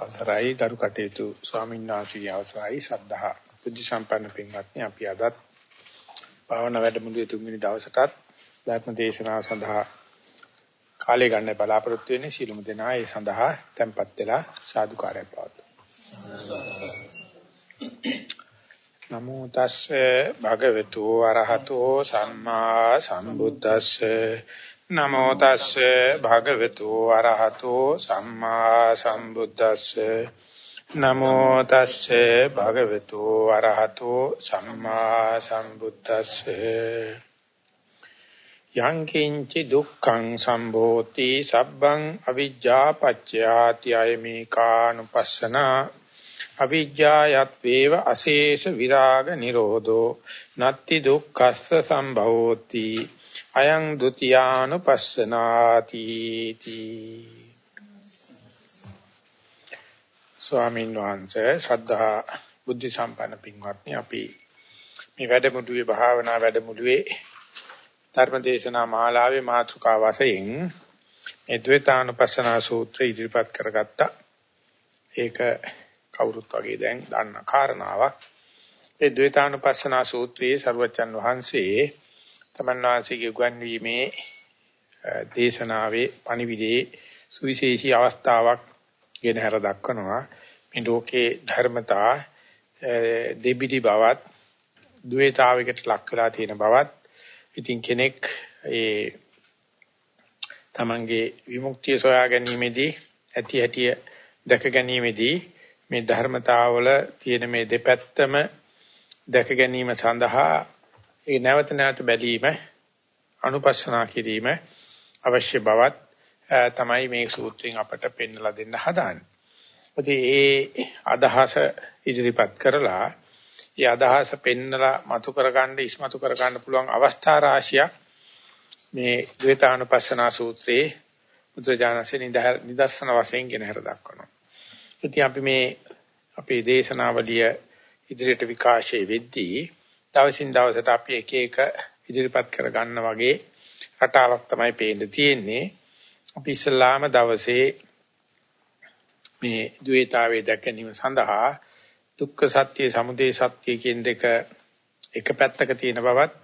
අවසරයි. දරු කටයුතු ස්වාමීන් වහන්සේගේ අවසරයි. සද්ධා බුද්ධ සම්පන්න පින්වත්නි අපි අදත් භාවනා වැඩමුළුවේ තුන්වෙනි දවසටත් ධර්ම දේශනාව සඳහා කාලය ගන්න බලාපොරොත්තු වෙන්නේ. සීලමු දෙනා ඒ සඳහා tempත් වෙලා සාදුකාරයක් පවතුන නමෝ තස්සේ භගවතු අරහතෝ සම්මා සම්බුද්දස්සේ නමෝ තස්සේ භගවතු අරහතෝ සම්මා සම්බුද්දස්සේ. නමෝ තස්සේ භගවතු අරහතෝ සම්මා සම්බුද්දස්සේ. යං කිංචි දුක්ඛං සම්භෝති සබ්බං අවිජ්ජා පච්චයාති අයමේකානුපස්සනා. අවිජ්ජායත් වේව අශේෂ විරාග නිරෝධෝ. නත්ති දුක්ඛස්ස සම්භවෝති. අයං ဒ ුතියානුපස්සනාති තී ස්වාමීන් වහන්සේ ශ්‍රද්ධා බුද්ධ සම්පන්න පින්වත්නි අපි මේ වැඩමුළුවේ භාවනා වැඩමුළුවේ ධර්මදේශනා මාලාවේ මාතෘකා වශයෙන් මේ ද්වේතානුපස්සනා සූත්‍රය ඉදිරිපත් කරගත්තා. ඒක කවුරුත් වගේ දැන් දන්න කාරණාවක්. මේ ද්වේතානුපස්සනා සූත්‍රයේ සර්වචන් වහන්සේ තමන් වහන්සේගේ උගන්වීමේ දේශනාවේ පණිවිඩයේ සුවිශේෂී අවස්ථාවක් ගෙන හැර දක්වනවා. මේ ලෝකේ ධර්මතා දෙබිඩි බවත් ද්වේතාවයකට ලක් වෙලා තියෙන බවත් ඉතින් කෙනෙක් ඒ තමන්ගේ විමුක්තිය සොයා ගැනීමේදී ඇති හැටි දැක ගැනීමේදී මේ ධර්මතාවල තියෙන මේ දෙපැත්තම දැක ගැනීම සඳහා ඒ නැවත නැවත බැලීම අනුපස්සනා කිරීම අවශ්‍ය බවත් තමයි මේ සූත්‍රයෙන් අපට පෙන්වලා දෙන්න හදාන්නේ. ඉතින් ඒ අදහස ඉදිරිපත් කරලා ඒ අදහස පෙන්නලා මතු කරගන්න ඉස්මතු කරගන්න පුළුවන් අවස්ථා රාශියක් මේ ද්වේතානුපස්සනා සූත්‍රයේ බුදුජානසෙ නිදර්ශන වශයෙන් ගෙන හර දක්වනවා. ඉතින් අපි මේ අපේ දේශනාවලිය ඉදිරියට විකාශයේ වෙද්දී දවසින් දවසට අපි එක එක ඉදිරිපත් කර ගන්න වගේ රටාවක් තමයි පේන්න තියෙන්නේ. අපි ඉස්ලාම දවසේ මේ ද්වේතාවේ දැකීම සඳහා දුක්ඛ සත්‍ය, සමුදය සත්‍ය කියන දෙක එක පැත්තක තියෙන බවත්,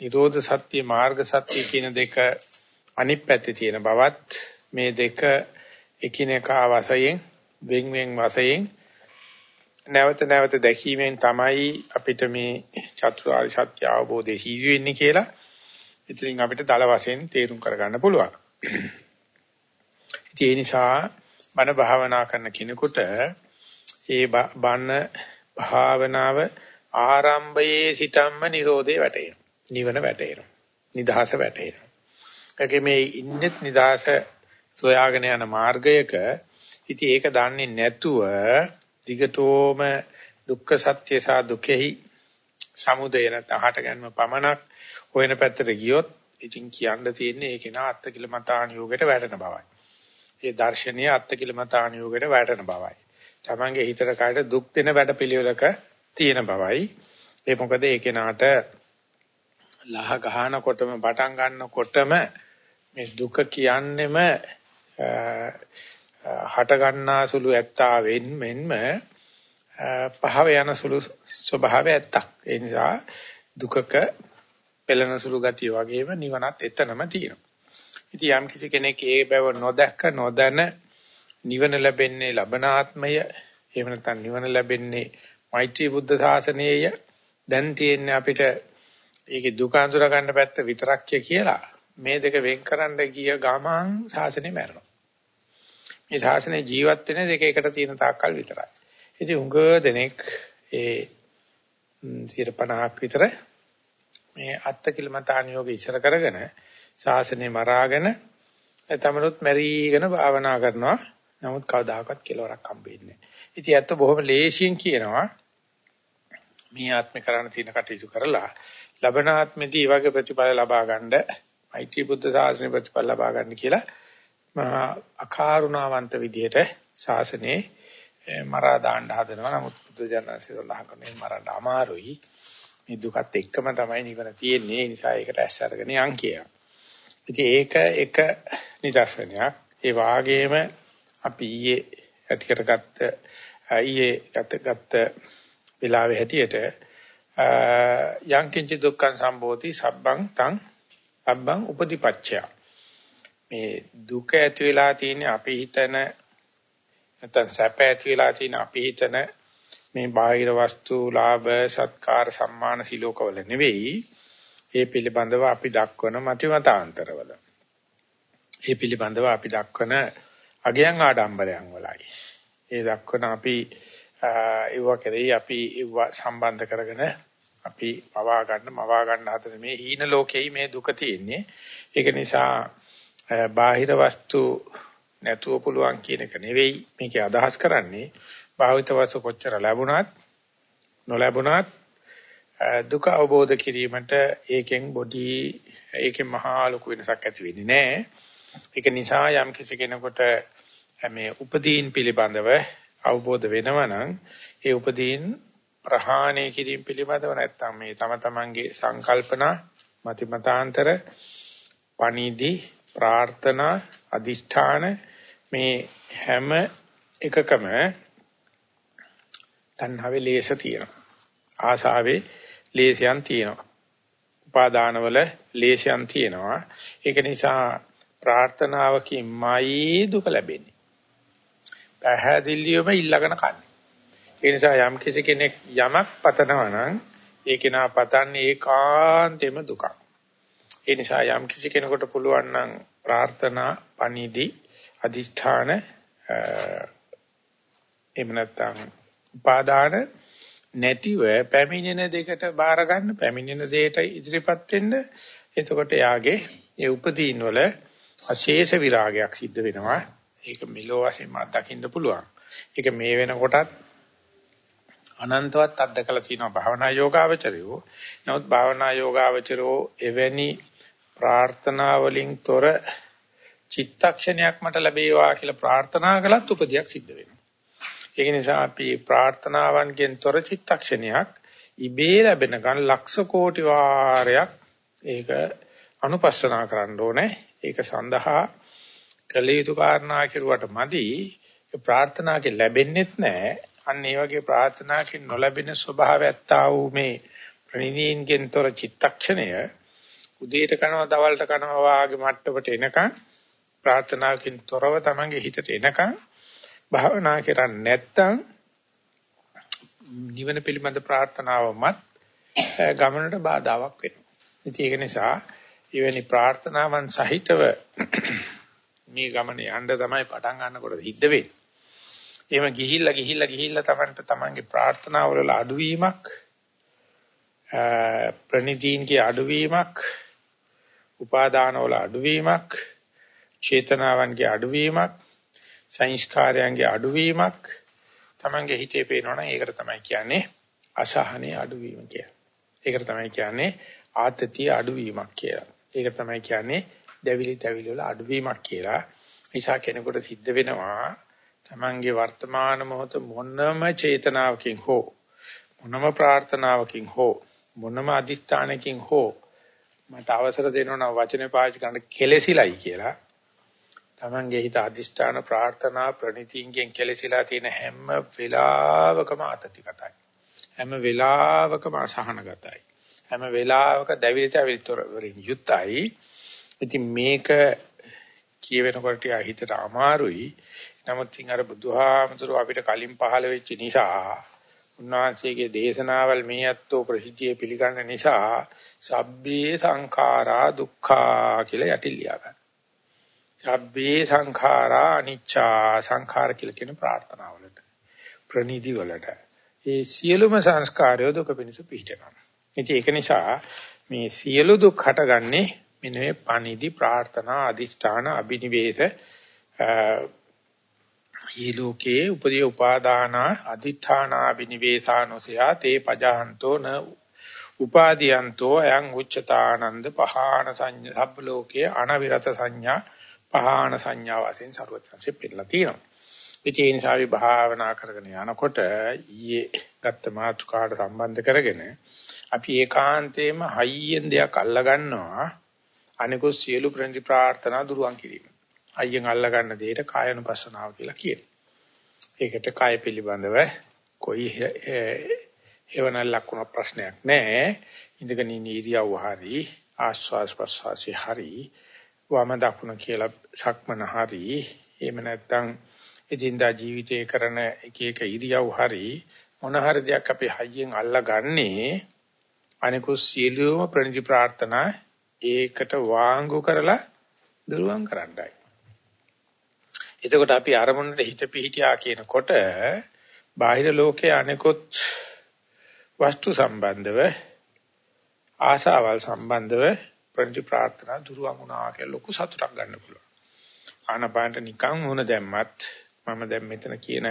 නිරෝධ සත්‍ය, මාර්ග සත්‍ය කියන දෙක අනිත් පැත්තේ තියෙන බවත් මේ දෙක එකිනෙකා වශයෙන් වෙන් වෙන් වශයෙන් නැවත නැවත දැකීමෙන් තමයි අපිට මේ චතුරාර්ය සත්‍ය අවබෝධය හිවි වෙන්නේ කියලා ඉතින් අපිට දල වශයෙන් තේරුම් කරගන්න පුළුවන්. ඒ නිසා බණ භාවනා කරන කෙනෙකුට ඒ බණ භාවනාව ආරම්භයේ සිටම්ම Nirodhe වැටෙනවා. නිවන වැටෙනවා. නිදහස වැටෙනවා. ඒකේ මේ ඉන්නෙත් නිදහස සොයාගෙන යන මාර්ගයක ඉතින් ඒක දන්නේ නැතුව දිගටෝම දුක්ඛ සත්‍ය සහ දුකෙහි සමුදය නැත්නම් හට ගැනීම පමණක් හොයන පැත්තට ගියොත් ඉතින් කියන්න තියෙන්නේ ඒක නා අත්කිලමතාණ යෝගයට වැටෙන බවයි. ඒ දර්ශනීය අත්කිලමතාණ යෝගයට වැටෙන බවයි. Tamange හිතට කායට දුක් දෙන වැඩපිළිවෙලක තියෙන බවයි. ඒ මොකද ඒ කෙනාට ලහ ගහනකොටම පටන් ගන්නකොටම මේ දුක කියන්නෙම හට ගන්නා සුළු ඇත්තා වෙන් මෙන්ම පහව යන සුළු ස්වභාවය ඇත්තක්. ඒ නිසා දුකක පෙළෙන සුළු ගතිය වගේම නිවනත් එතනම තියෙනවා. ඉතින් යම් කිසි කෙනෙක් ඒ බව නොදැක්ක නොදැන නිවන ලැබෙන්නේ ලබනාත්මය එහෙම නැත්නම් නිවන ලැබෙන්නේ මෛත්‍රී බුද්ධ ශාසනයේය දැන් තියෙන්නේ අපිට ඒකේ දුක අඳුර ගන්න පැත්ත විතරක්ය කියලා මේ දෙක වෙන් කරන්න ගිය ගමන් ශාසනය මැරෙනවා. මේ ශාසනය ජීවත් වෙන දෙක එකට තියෙන තාක්කල් විතරයි. ඉතින් උඟ දෙනෙක් ඒ 50ක් විතර මේ අත්කිලමතාන යෝග ඉස්සර කරගෙන ශාසනය මරාගෙන තමනුත් මැරීගෙන භාවනා කරනවා. නමුත් කවදාකවත් කෙලවරක් හම්බෙන්නේ නැහැ. ඉතින් ඇත්ත බොහොම ලේසියෙන් කියනවා මේ ආත්මේ කරන්න තියෙන කටයුතු කරලා ලබන ආත්මෙදී මේ වගේ ප්‍රතිඵල ලබා ගන්න මෛත්‍රී බුද්ධ ශාසනය ප්‍රතිඵල ලබා ගන්න කියලා මහා අකාරුණාවන්ත විදිහට ශාසනයේ මරා දාන්න හදනවා. නමුත් බුදුජානක සඳහන් කරන්නේ මරන්න අමාරුයි. මේ දුකත් එක්කම තමයි නිවන තියෙන්නේ. ඒ නිසා ඒකට ඇස් අරගෙන යන් කියනවා. ඉතින් ඒක එක නිදර්ශනයක්. ඒ වාගේම අපි ඊයේ ඇති කරගත්ත ඊයේ ගත ගත්ත වෙලාවේ හැටියට යං කිංච දුක්ඛං සම්භෝති සබ්බං තං සබ්බං උපදීපච්චය මේ දුක ඇති වෙලා තියෙන අපි හිතන නැත්නම් සැප ඇති වෙලා තියෙන අපි හිතන මේ බාහිර වස්තු ලාභ සත්කාර සම්මාන සිලෝකවල නෙවෙයි. ඒ පිළිබඳව අපි දක්වන මතිමතාන්තරවල ඒ පිළිබඳව අපි දක්වන අගයන් ආඩම්බරයන් වලයි. ඒ දක්වන අපි ඒව කෙරෙහි අපි ඒව සම්බන්ධ කරගෙන අපි පවා ගන්න මවා ගන්න හතර මේ හීන ලෝකෙයි මේ දුක තියෙන්නේ. ඒක නිසා බාහිර වස්තු නැතුව පුළුවන් කියන එක නෙවෙයි මේකේ අදහස් කරන්නේ. භාවිත වස්තු කොච්චර ලැබුණත් නොලැබුණත් දුක අවබෝධ කිරීමට ඒකෙන් බොඩි ඒකෙන් මහා ලොකු වෙනසක් ඇති වෙන්නේ නැහැ. ඒක නිසා යම් කිසි කෙනෙකුට මේ උපදීන් පිළිබඳව අවබෝධ වෙනවා නම් ඒ උපදීන් ප්‍රහාණය කිරීම පිළිබඳව නැත්තම් මේ තම තමන්ගේ සංකල්පනා මතිමතාන්තර පණිදි ප්‍රාර්ථනා අදිෂ්ඨාන මේ හැම එකකම තණ්හාවේ ලේස තියෙනවා ආශාවේ ලේසයන් තියෙනවා උපාදානවල ලේසයන් තියෙනවා ඒක නිසා ප්‍රාර්ථනාවකින්මයි දුක ලැබෙන්නේ පැහැදිලිවම ඊළඟන කන්නේ. ඒ නිසා යම් කිසි කෙනෙක් යමක් පතනවා නම් ඒ කෙනා පතන්නේ ඒකාන්තෙම දුකක්. ඒ නිසා යම් කිසි කෙනෙකුට පුළුවන් නම් ප්‍රාර්ථනා, පණිදි, අදිෂ්ඨාන එහෙම නැත්නම් උපාදාන නැතිව පැමිණෙන දෙකට බාර ගන්න පැමිණෙන දෙයට ඉදිරිපත් වෙන්න එතකොට යාගේ ඒ උපදීන් වල අශේෂ විරාගයක් සිද්ධ වෙනවා ඒක මෙලෝ වශයෙන්ම අත්දකින්න පුළුවන්. ඒක මේ වෙනකොටත් අනන්තවත් අත්දකලා තියෙනවා භාවනා යෝගාවචරයෝ. නමුත් භාවනා යෝගාවචරෝ එවැනි ප්‍රාර්ථනා වලින් තොර චිත්තක්ෂණයක් මට ලැබේවා කියලා ප්‍රාර්ථනා කළත් උපදියක් සිද්ධ වෙනවා. ඒක නිසා අපි ප්‍රාර්ථනාවන්ගෙන් තොර චිත්තක්ෂණයක් ඉබේ ලැබෙනකන් ලක්ෂ කෝටි වාරයක් ඒක අනුපස්සනා කරන්න ඕනේ. ඒක සඳහා කළ යුතු කාරණා කෙරුවට මදි ප්‍රාර්ථනාවක ලැබෙන්නේත් නැහැ. අන්න ඒ වගේ ප්‍රාර්ථනාවකින් නොලැබෙන ස්වභාවයත් ආ වූ මේ ප්‍රණීතීන්ගෙන් තොර චිත්තක්ෂණය උදේට කනවා දවල්ට කනවා වාගේ මට්ටමට එනකන් ප්‍රාර්ථනාවකින් තොරව තමන්ගේ හිතට එනකන් භාවනා කරන්නේ නැත්තම් නිවන පිළිබඳ ප්‍රාර්ථනාවමත් ගමනට බාධාවක් වෙනවා. ඉතින් ඒක නිසා එවැනි ප්‍රාර්ථනාවන් සහිතව මේ ගමනේ යන්න තමයි පටන් ගන්නකොට හිද්ද වෙන්නේ. එහෙම ගිහිල්ලා ගිහිල්ලා ගිහිල්ලා Tamanට Tamanගේ ප්‍රාර්ථනාවල වල අඩුවීමක් ප්‍රනිදීන්ගේ අඩුවීමක් උපාදාන වල අඩුවීමක් චේතනාවන්ගේ අඩුවීමක් සංස්කාරයන්ගේ අඩුවීමක් Tamanගේ හිතේ පේනවනම් ඒකට තමයි කියන්නේ අසහනේ අඩුවීම කියලා. ඒකට තමයි කියන්නේ ආතතිය අඩුවීමක් කියලා. ඒක තමයි කියන්නේ දැවිලි තැවිලි වල අඩුවීමක් කියලා. නිසා කෙනෙකුට සිද්ධ වෙනවා තමන්ගේ වර්තමාන මොහොත මොනම චේතනාවකින් හෝ මොනම ප්‍රාර්ථනාවකින් හෝ මොනම අදිස්ථානකින් හෝ මට අවසර දෙනවා වචනේ පාවිච්චි කරන්න කෙලෙසිලයි කියලා. තමන්ගේ හිත අදිස්ථාන ප්‍රාර්ථනා ප්‍රණිතියෙන් කෙලෙසිලා තියෙන හැම වෙලාවකම අතතිගතයි. හැම වෙලාවකම අසහනගතයි. හැම වෙලාවක දැවිලි තැවිලි වලින් යුක්තයි. ඉතින් මේක කියවෙනකොට හිතට අමාරුයි. නමුත් ඉතින් අර බුදුහාමතුරු අපිට කලින් පහළ වෙච්ච නිසා උන්වහන්සේගේ දේශනාවල් මේ අත්ෝ ප්‍රසිද්ධිය පිළිගන්න නිසා සබ්බේ සංඛාරා දුක්ඛා කියලා යටිලියා ගන්න. සබ්බේ සංඛාරා අනිච්චා සංඛාර කියලා කියන ප්‍රාර්ථනාවලට ප්‍රනිදි වලට ඒ සියලුම සංස්කාරය දුක පිණිස පිහිටනවා. ඉතින් ඒක නිසා මේ සියලු දුක් හටගන්නේ මෙන්න මේ පණිදි ප්‍රාර්ථනා අදිෂ්ඨාන අබිනිවේද ඊ ලෝකේ උපදී උපාදාන අදිඨාන අබිනිවේසානෝසයා තේ පජහන්තෝ න උපාදීයන්තෝ අයං උච්චතානන්ද පහාන සංඥා සබ්බලෝකයේ අනවිරත සංඥා පහාන සංඥා වශයෙන් ਸਰවත්‍ංශෙ පිළලා තියෙනවා. ඒ නිසා අපි භාවනා කරගෙන යනකොට ඊයේ ගත්ත මාතෘකාට සම්බන්ධ කරගෙන අපි ඒකාන්තයෙන්ම හයියෙන් දෙයක් අල්ලා ගන්නවා අනිකුත් සියලු ප්‍රති ප්‍රාර්ථනා දුරුවන් කිරීම. අයියෙන් අල්ලා ගන්න දෙයට කායනුපස්සනාව කියලා කියනවා. ඒකට කාය පිළිබඳව කොයි හේවණල් ලකුණ ප්‍රශ්නයක් නැහැ. ඉඳගෙන ඉන්න ඉරියව්ව හරි ආශ්වාස ප්‍රශ්වාසي හරි වම දකුණ කියලා සක්මන හරි එහෙම නැත්නම් එදින්දා ජීවිතේ කරන එක එක ඉරියව් හරි මොන හරි දෙයක් අපි හයියෙන් අල්ලගන්නේ අනිකුත් සියලුම ප්‍රණිති ප්‍රාර්ථනා ඒකට වාංගු කරලා දුරුවන් කරන්නයි. එතකොට අපි අරමුණට හිත පිහිටියා කියනකොට බාහිර ලෝකයේ අනිකුත් වස්තු සම්බන්ධව ආශාවල් සම්බන්ධව ප්‍රණිති ප්‍රාර්ථනා දුරුවන් වුණා කියලා ලොකු සතුටක් ගන්න පුළුවන්. ආනපානට නිකන් මොන දැම්මත් මම දැන් මෙතන කියන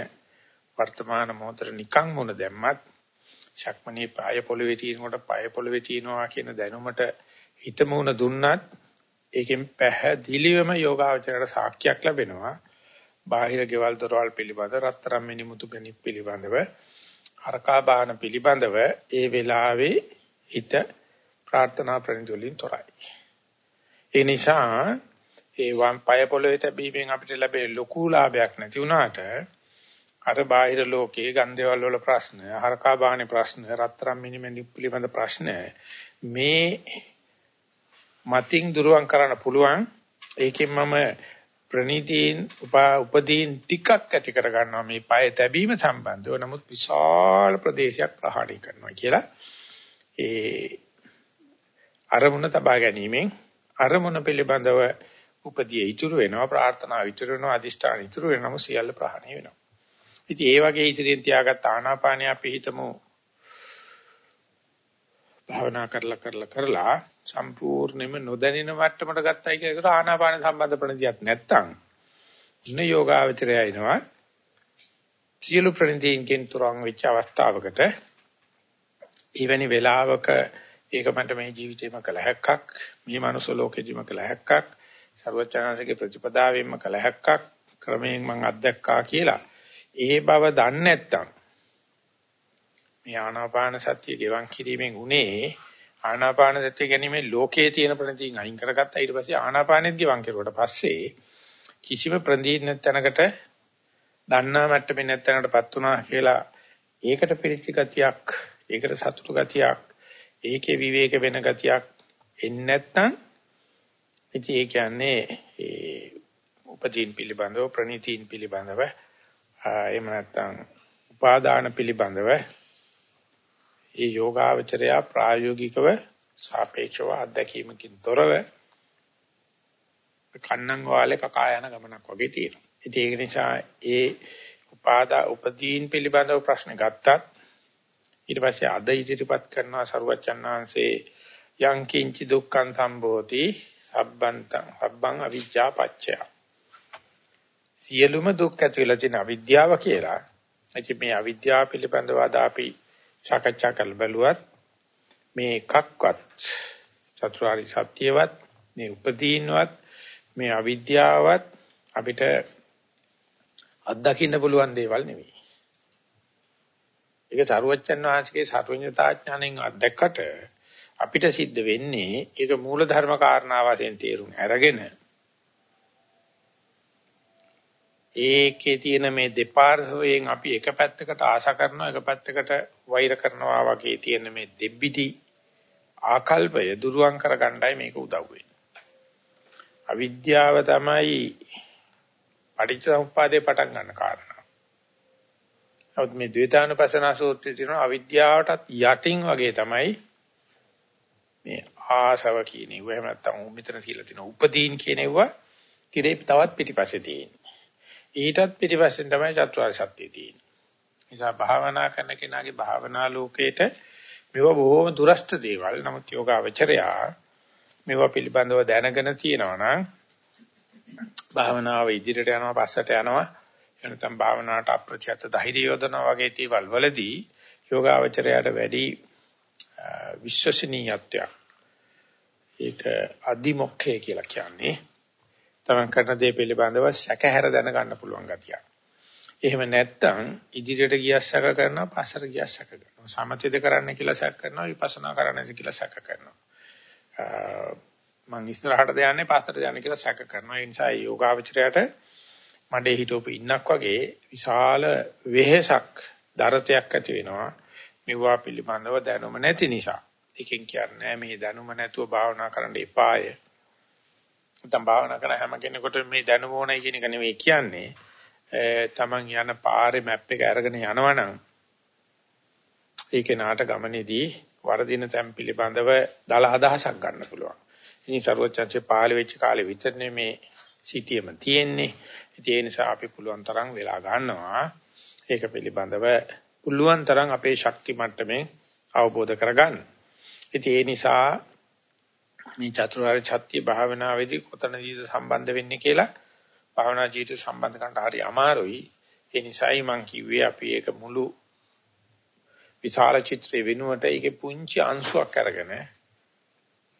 වර්තමාන මොහොතේ නිකන් මොන දැම්මත් ශක්මණේ පාය පොළවේ තියෙනකොට පාය පොළවේ තියෙනවා කියන දැනුමට හිතමුණ දුන්නත් ඒකෙන් පැහැදිලිවම යෝගාවචරයට සාක්ෂියක් ලැබෙනවා. බාහිර ගෙවල් දොරවල් පිළිබඳ රත්තරන් මිනිමුතු ගණිත පිළිබඳව හරකා බාහන පිළිබඳව ඒ වෙලාවේ හිත ප්‍රාර්ථනා ප්‍රණිතුලින් තොරයි. ඒ නිසා ඒ වම් පාය පොළවේ තැබීමෙන් අපිට ලැබෙන ලොකු ලාභයක් නැති වුණාට අර බාහිර ලෝකයේ ගන්දේවල් වල ප්‍රශ්න, හරකා බාහනේ ප්‍රශ්න, රත්තරන් මිනිමෙනි පිළිබඳ ප්‍රශ්න මේ මතින් දුරුවන් කරන්න පුළුවන්. ඒකෙන් මම ප්‍රණීතීන් උපදීන් ටිකක් ඇති කර ගන්නවා මේ পায় තැබීම සම්බන්ධව. නමුත් විශාල ප්‍රදේශයක් ප්‍රහාණය කරනවා කියලා ඒ අරමුණ තබා ගැනීමෙන් අරමුණ පිළිබඳව උපදී ඉතුරු වෙනවා ප්‍රාර්ථනා ඉතුරු වෙනවා අදිෂ්ඨාන ඉතුරු වෙනවා සියල්ල ප්‍රහාණය වෙනවා. ඉතින් ඒ වගේ ඉදිරියෙන් තියාගත් ආනාපානය අපි හිතමු භාවනා කරලා කරලා කරලා සම්පූර්ණයෙන්ම නොදැනෙන මට්ටමට ගත්තයි කියලා ඒකට ආනාපාන සම්බන්ධ ප්‍රණිතියක් නැත්තම් ඉන්න යෝගාවචරය එනවා සියලු ප්‍රණිතීන්ගෙන් තුරන් වෙච්ච අවස්ථාවකට ඊවැනි වෙලාවක ඒක මට මේ ජීවිතේම කළ හැක්කක් මේ මනුස්ස ලෝකෙදිම කළ හැක්කක් ਸਰවචනාංශගේ ප්‍රතිපදාවෙන්ම කළ හැක්කක් ක්‍රමයෙන් මම අත්දැක්කා කියලා. ඒ බව දන්නේ නැත්තම් මේ ආනාපාන සතිය ගෙවන් කිරීමෙන් උනේ ආනාපාන සතිය ගැනීමේ ලෝකයේ තියෙන ප්‍රණීතින් අයින් කරගත්තා. ඊට පස්සේ ආනාපානෙත් ගෙවන් කෙරුවට පස්සේ කිසිම ප්‍රණීති නැතනකට දන්නා මට්ටමේ නැතනකටපත් වුණා කියලා ඒකට පිළිච්ච ගතියක් ඒකට සතුටු ගතියක් ඒකේ විවේක වෙන ගතියක් එන්නේ නැත්නම් ඉතින් ඒ කියන්නේ ඒ උපදීන් පිළිබඳව ප්‍රණීතීන් පිළිබඳව එහෙම නැත්නම් උපාදාන පිළිබඳව ඒ යෝගාවචරය ප්‍රායෝගිකව සාපේක්ෂව අත්දැකීමකින් තොරව කන්නන් වාලේ කකා යන ගමනක් වගේ තියෙනවා. ඉතින් ඒක නිසා ඒ උපාදා උපදීන් පිළිබඳව ප්‍රශ්න ගත්තත් ඊට පස්සේ අද ඉදිරිපත් කරනවා සරුවච්චන් වහන්සේ යං කිංචි දුක්ඛං සම්භෝති සබ්බන්තං සබ්බං අවිජ්ජා පච්චය සියලුම දුක් ඇති වෙලා තියෙන අවිද්‍යාව කියලා. ඉතින් මේ අවිද්‍යාව පිළිබඳව අද අපි සාකච්ඡා කරලා බැලුවත් මේ එකක්වත් චතුරාර්ය සත්‍යවත් මේ උපදීන්වත් මේ අවිද්‍යාවත් අපිට අත්දකින්න පුළුවන් දේවල් නෙවෙයි. ඒක සරුවච්චන් වහන්සේගේ සර්වඥතා ඥාණයෙන් අත්දැක්කට අපිට සිද්ධ වෙන්නේ ඒක මූල ධර්ම කාරණා වශයෙන් තේරුම් අරගෙන ඒකේ තියෙන මේ දෙපාර්ශවයෙන් අපි එක පැත්තකට ආශා කරනවා එක පැත්තකට වෛර කරනවා වගේ තියෙන මේ දෙබ්බිටි ආකල්පය දුරුවන් කරගන්නයි මේක උදව් වෙන්නේ. අවිද්‍යාව තමයි පටිච්චසමුප්පාදේ පටන් ගන්න කාරණා. නමුත් මේ ද්වේතානුපස්සනා සූත්‍රයේ තියෙන අවිද්‍යාවටත් යටින් වගේ තමයි මේ ආසව කියන ඒවා එහෙම නැත්නම් මෙතන කියලා තියෙන උපදීන් කියන ඒවා තිරේ තවත් පිටිපස්සේ තියෙන්නේ. ඊටත් පිටිපස්සෙන් තමයි චතුරාර්ය සත්‍යය තියෙන්නේ. නිසා භාවනා කරන කෙනාගේ භාවනා ලෝකේට මේවා බොහොම දුරස්ත දේවල්. නමුත් යෝගාවචරයා මේවා පිළිබඳව දැනගෙන තියෙනවා නම් භාවනාව ඉදිරියට යනවා පස්සට යනවා එනතම් භාවනාවට අප්‍රත්‍යත ධෛර්ය යොදනවා වගේ දේවල් වලදී යෝගාවචරයට වැඩි විශ්වසනීයත්වයක් ඒක අදිමොක්ඛය කියලා කියන්නේ තමන් කරන දේ පිළිබඳව සැකහැර දැනගන්න පුළුවන් ගතියක්. එහෙම නැත්නම් ඉදිරියට ගියස් සැක කරනවා පස්සට ගියස් සැක කරනවා. සමථයද කරන්න කියලා සැක කරනවා විපස්සනා කරන්නද කියලා සැක කරනවා. මං ඉස්සරහටද යන්නේ පස්සට යන්නේ කියලා සැක කරනවා. ඒ නිසා යෝගාවචරයට මඩේ හිටවපු ඉන්නක් වගේ විශාල වෙහෙසක් දරතයක් ඇති වෙනවා. මෙවුවා පිළිබඳව දැනුම නැති නිසා. එකෙන් කියන්නේ මේ දැනුම නැතුව භාවනා කරන්න එපාය. නැත්නම් භාවනා කරන හැම කෙනෙකුට මේ දැනුම ඕනයි කියන එක නෙවෙයි කියන්නේ. තමන් යන පාරේ මැප් එක අරගෙන යනවනම් ඒකේ නාට ගමනේදී වරදින තැන් පිළිබඳව දල අදහසක් ගන්න පුළුවන්. ඉතින් ਸਰවචන්සේ පහළ වෙච්ච කාලේ විතරනේ මේ සිටියම තියෙන්නේ. ඒ නිසා අපි පුළුවන් තරම් වෙලා ගන්නවා. ඒක පිළිබඳව පුළුවන් තරම් අපේ ශක්ති මට්ටමේ අවබෝධ කරගන්න. ඉතින් ඒ නිසා මේ චතුරාර්ය සත්‍ය භාවනාවේදී කොතනදීද සම්බන්ධ වෙන්නේ කියලා භාවනා ජීවිත සම්බන්ධ කරන්න හරි අමාරුයි. ඒ නිසායි මම කිව්වේ අපි ඒක මුළු විශාල චිත්‍රය වෙනුවට ඒකේ පුංචි අංශුවක් අරගෙන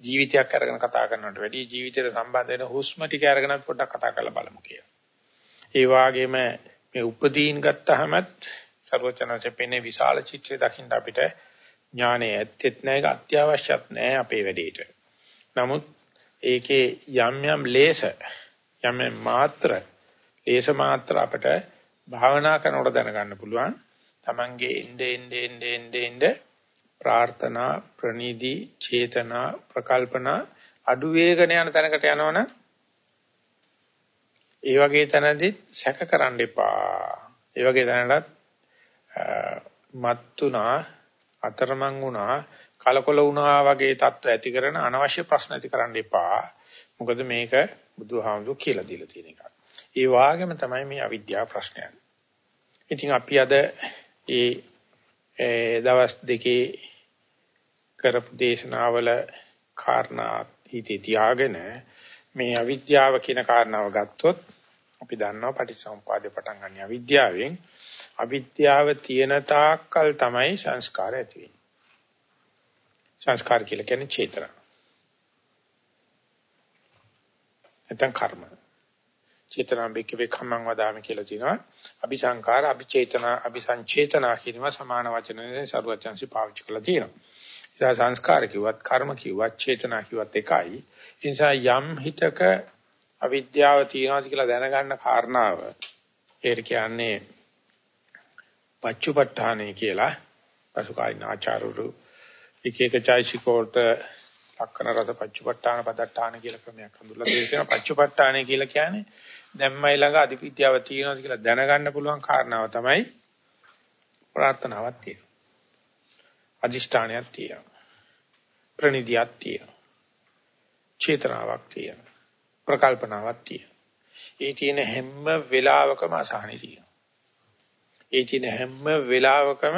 ජීවිතයක් අරගෙන කතා කරනවට වැඩිය ජීවිතයට සම්බන්ධ වෙන හුස්ම ටික අරගෙන පොඩ්ඩක් කතා කරලා බලමු කියලා. ඒ වගේම මේ උපදීන් ගත්තහමත් ਸਰවචනanse පෙනේ විශාල චිත්‍රය දකින්න අපිට ඥානය ඇත්තෙත් නැහැ ඒක අත්‍යවශ්‍යත් නැහැ අපේ වැඩේට. නමුත් ඒකේ යම් යම් ලේස යම් යම් මාත්‍ර ලේස මාත්‍ර අපිට භාවනා කරනකොට දැනගන්න පුළුවන්. Tamange ende ende ende ende ende ප්‍රාර්ථනා ප්‍රනිදි චේතනා ප්‍රකල්පනා අඩු වේගන යන තැනකට යනවනම් ඒ වගේ තැනදී සැක කරන්න එපා. ඒ වගේ තැනකට මත්තුණා අතරමං වුණා කලකොල වුණා වගේ තත්ත්ව ඇති කරන අනවශ්‍ය ප්‍රශ්න ඇති කරන්න එපා. මොකද මේක බුදුහාමුදුරු කියලා දීලා තියෙන එකක්. ඒ වාගේම තමයි මේ අවිද්‍යාව ප්‍රශ්නය. ඉතින් අපි අද ඒ දවස් දෙකේ කරපු දේශනාවල කාරණා හිතේ තියාගෙන මේ අවිද්‍යාව කියන කාරණාව ගත්තොත් අපි දන්නවා පටිච්චසමුපාදේ පටන් ගන්න අවිද්‍යාවෙන් අවිද්‍යාව තියෙන තාක්කල් තමයි සංස්කාර ඇති වෙන්නේ. සංස්කාර කියලා කියන්නේ චේතනා. නැත්නම් කර්ම. චේතනා බිකවේ කම්මං වදාමි කියලා තිනවා. අபிසංකාර, අபிචේතනා, අபிසංචේතනා කියනවා සමාන වචනනේ සරුවචන්සි පාවිච්චි කරලා තියෙනවා. නිසා සංස්කාර කිව්වත්, කර්ම කිව්වත්, චේතනා කිව්වත් එකයි. ඒ නිසා යම් හිතක අවිද්‍යාව තියෙනවා කියලා දැනගන්න කාරණාව ඒකට කියන්නේ පච්චුපට්ඨානයි කියලා පසුකාලින ආචාර්යවරු එක එක චෛසිකෝට ලක්කන රස පච්චුපට්ඨාන පදට්ඨාන කියලා ක්‍රමයක් හඳුල්ලා දෙනවා. පච්චුපට්ඨානයි කියලා කියන්නේ දැම්මයි ළඟ අධිවිද්‍යාව තියෙනවද කියලා දැනගන්න පුළුවන් කාරණාව තමයි ප්‍රාර්ථනාවක් තියෙනවා. අදිෂ්ඨානයක් තියෙනවා. ප්‍රණිදියක් තියෙනවා. චේතනාවක් තියෙනවා. ප්‍රකල්පනාවක් තියෙනවා. ඒ තියෙන හැම වෙලාවකම අසහනෙ තියෙනවා. ඒ තියෙන හැම වෙලාවකම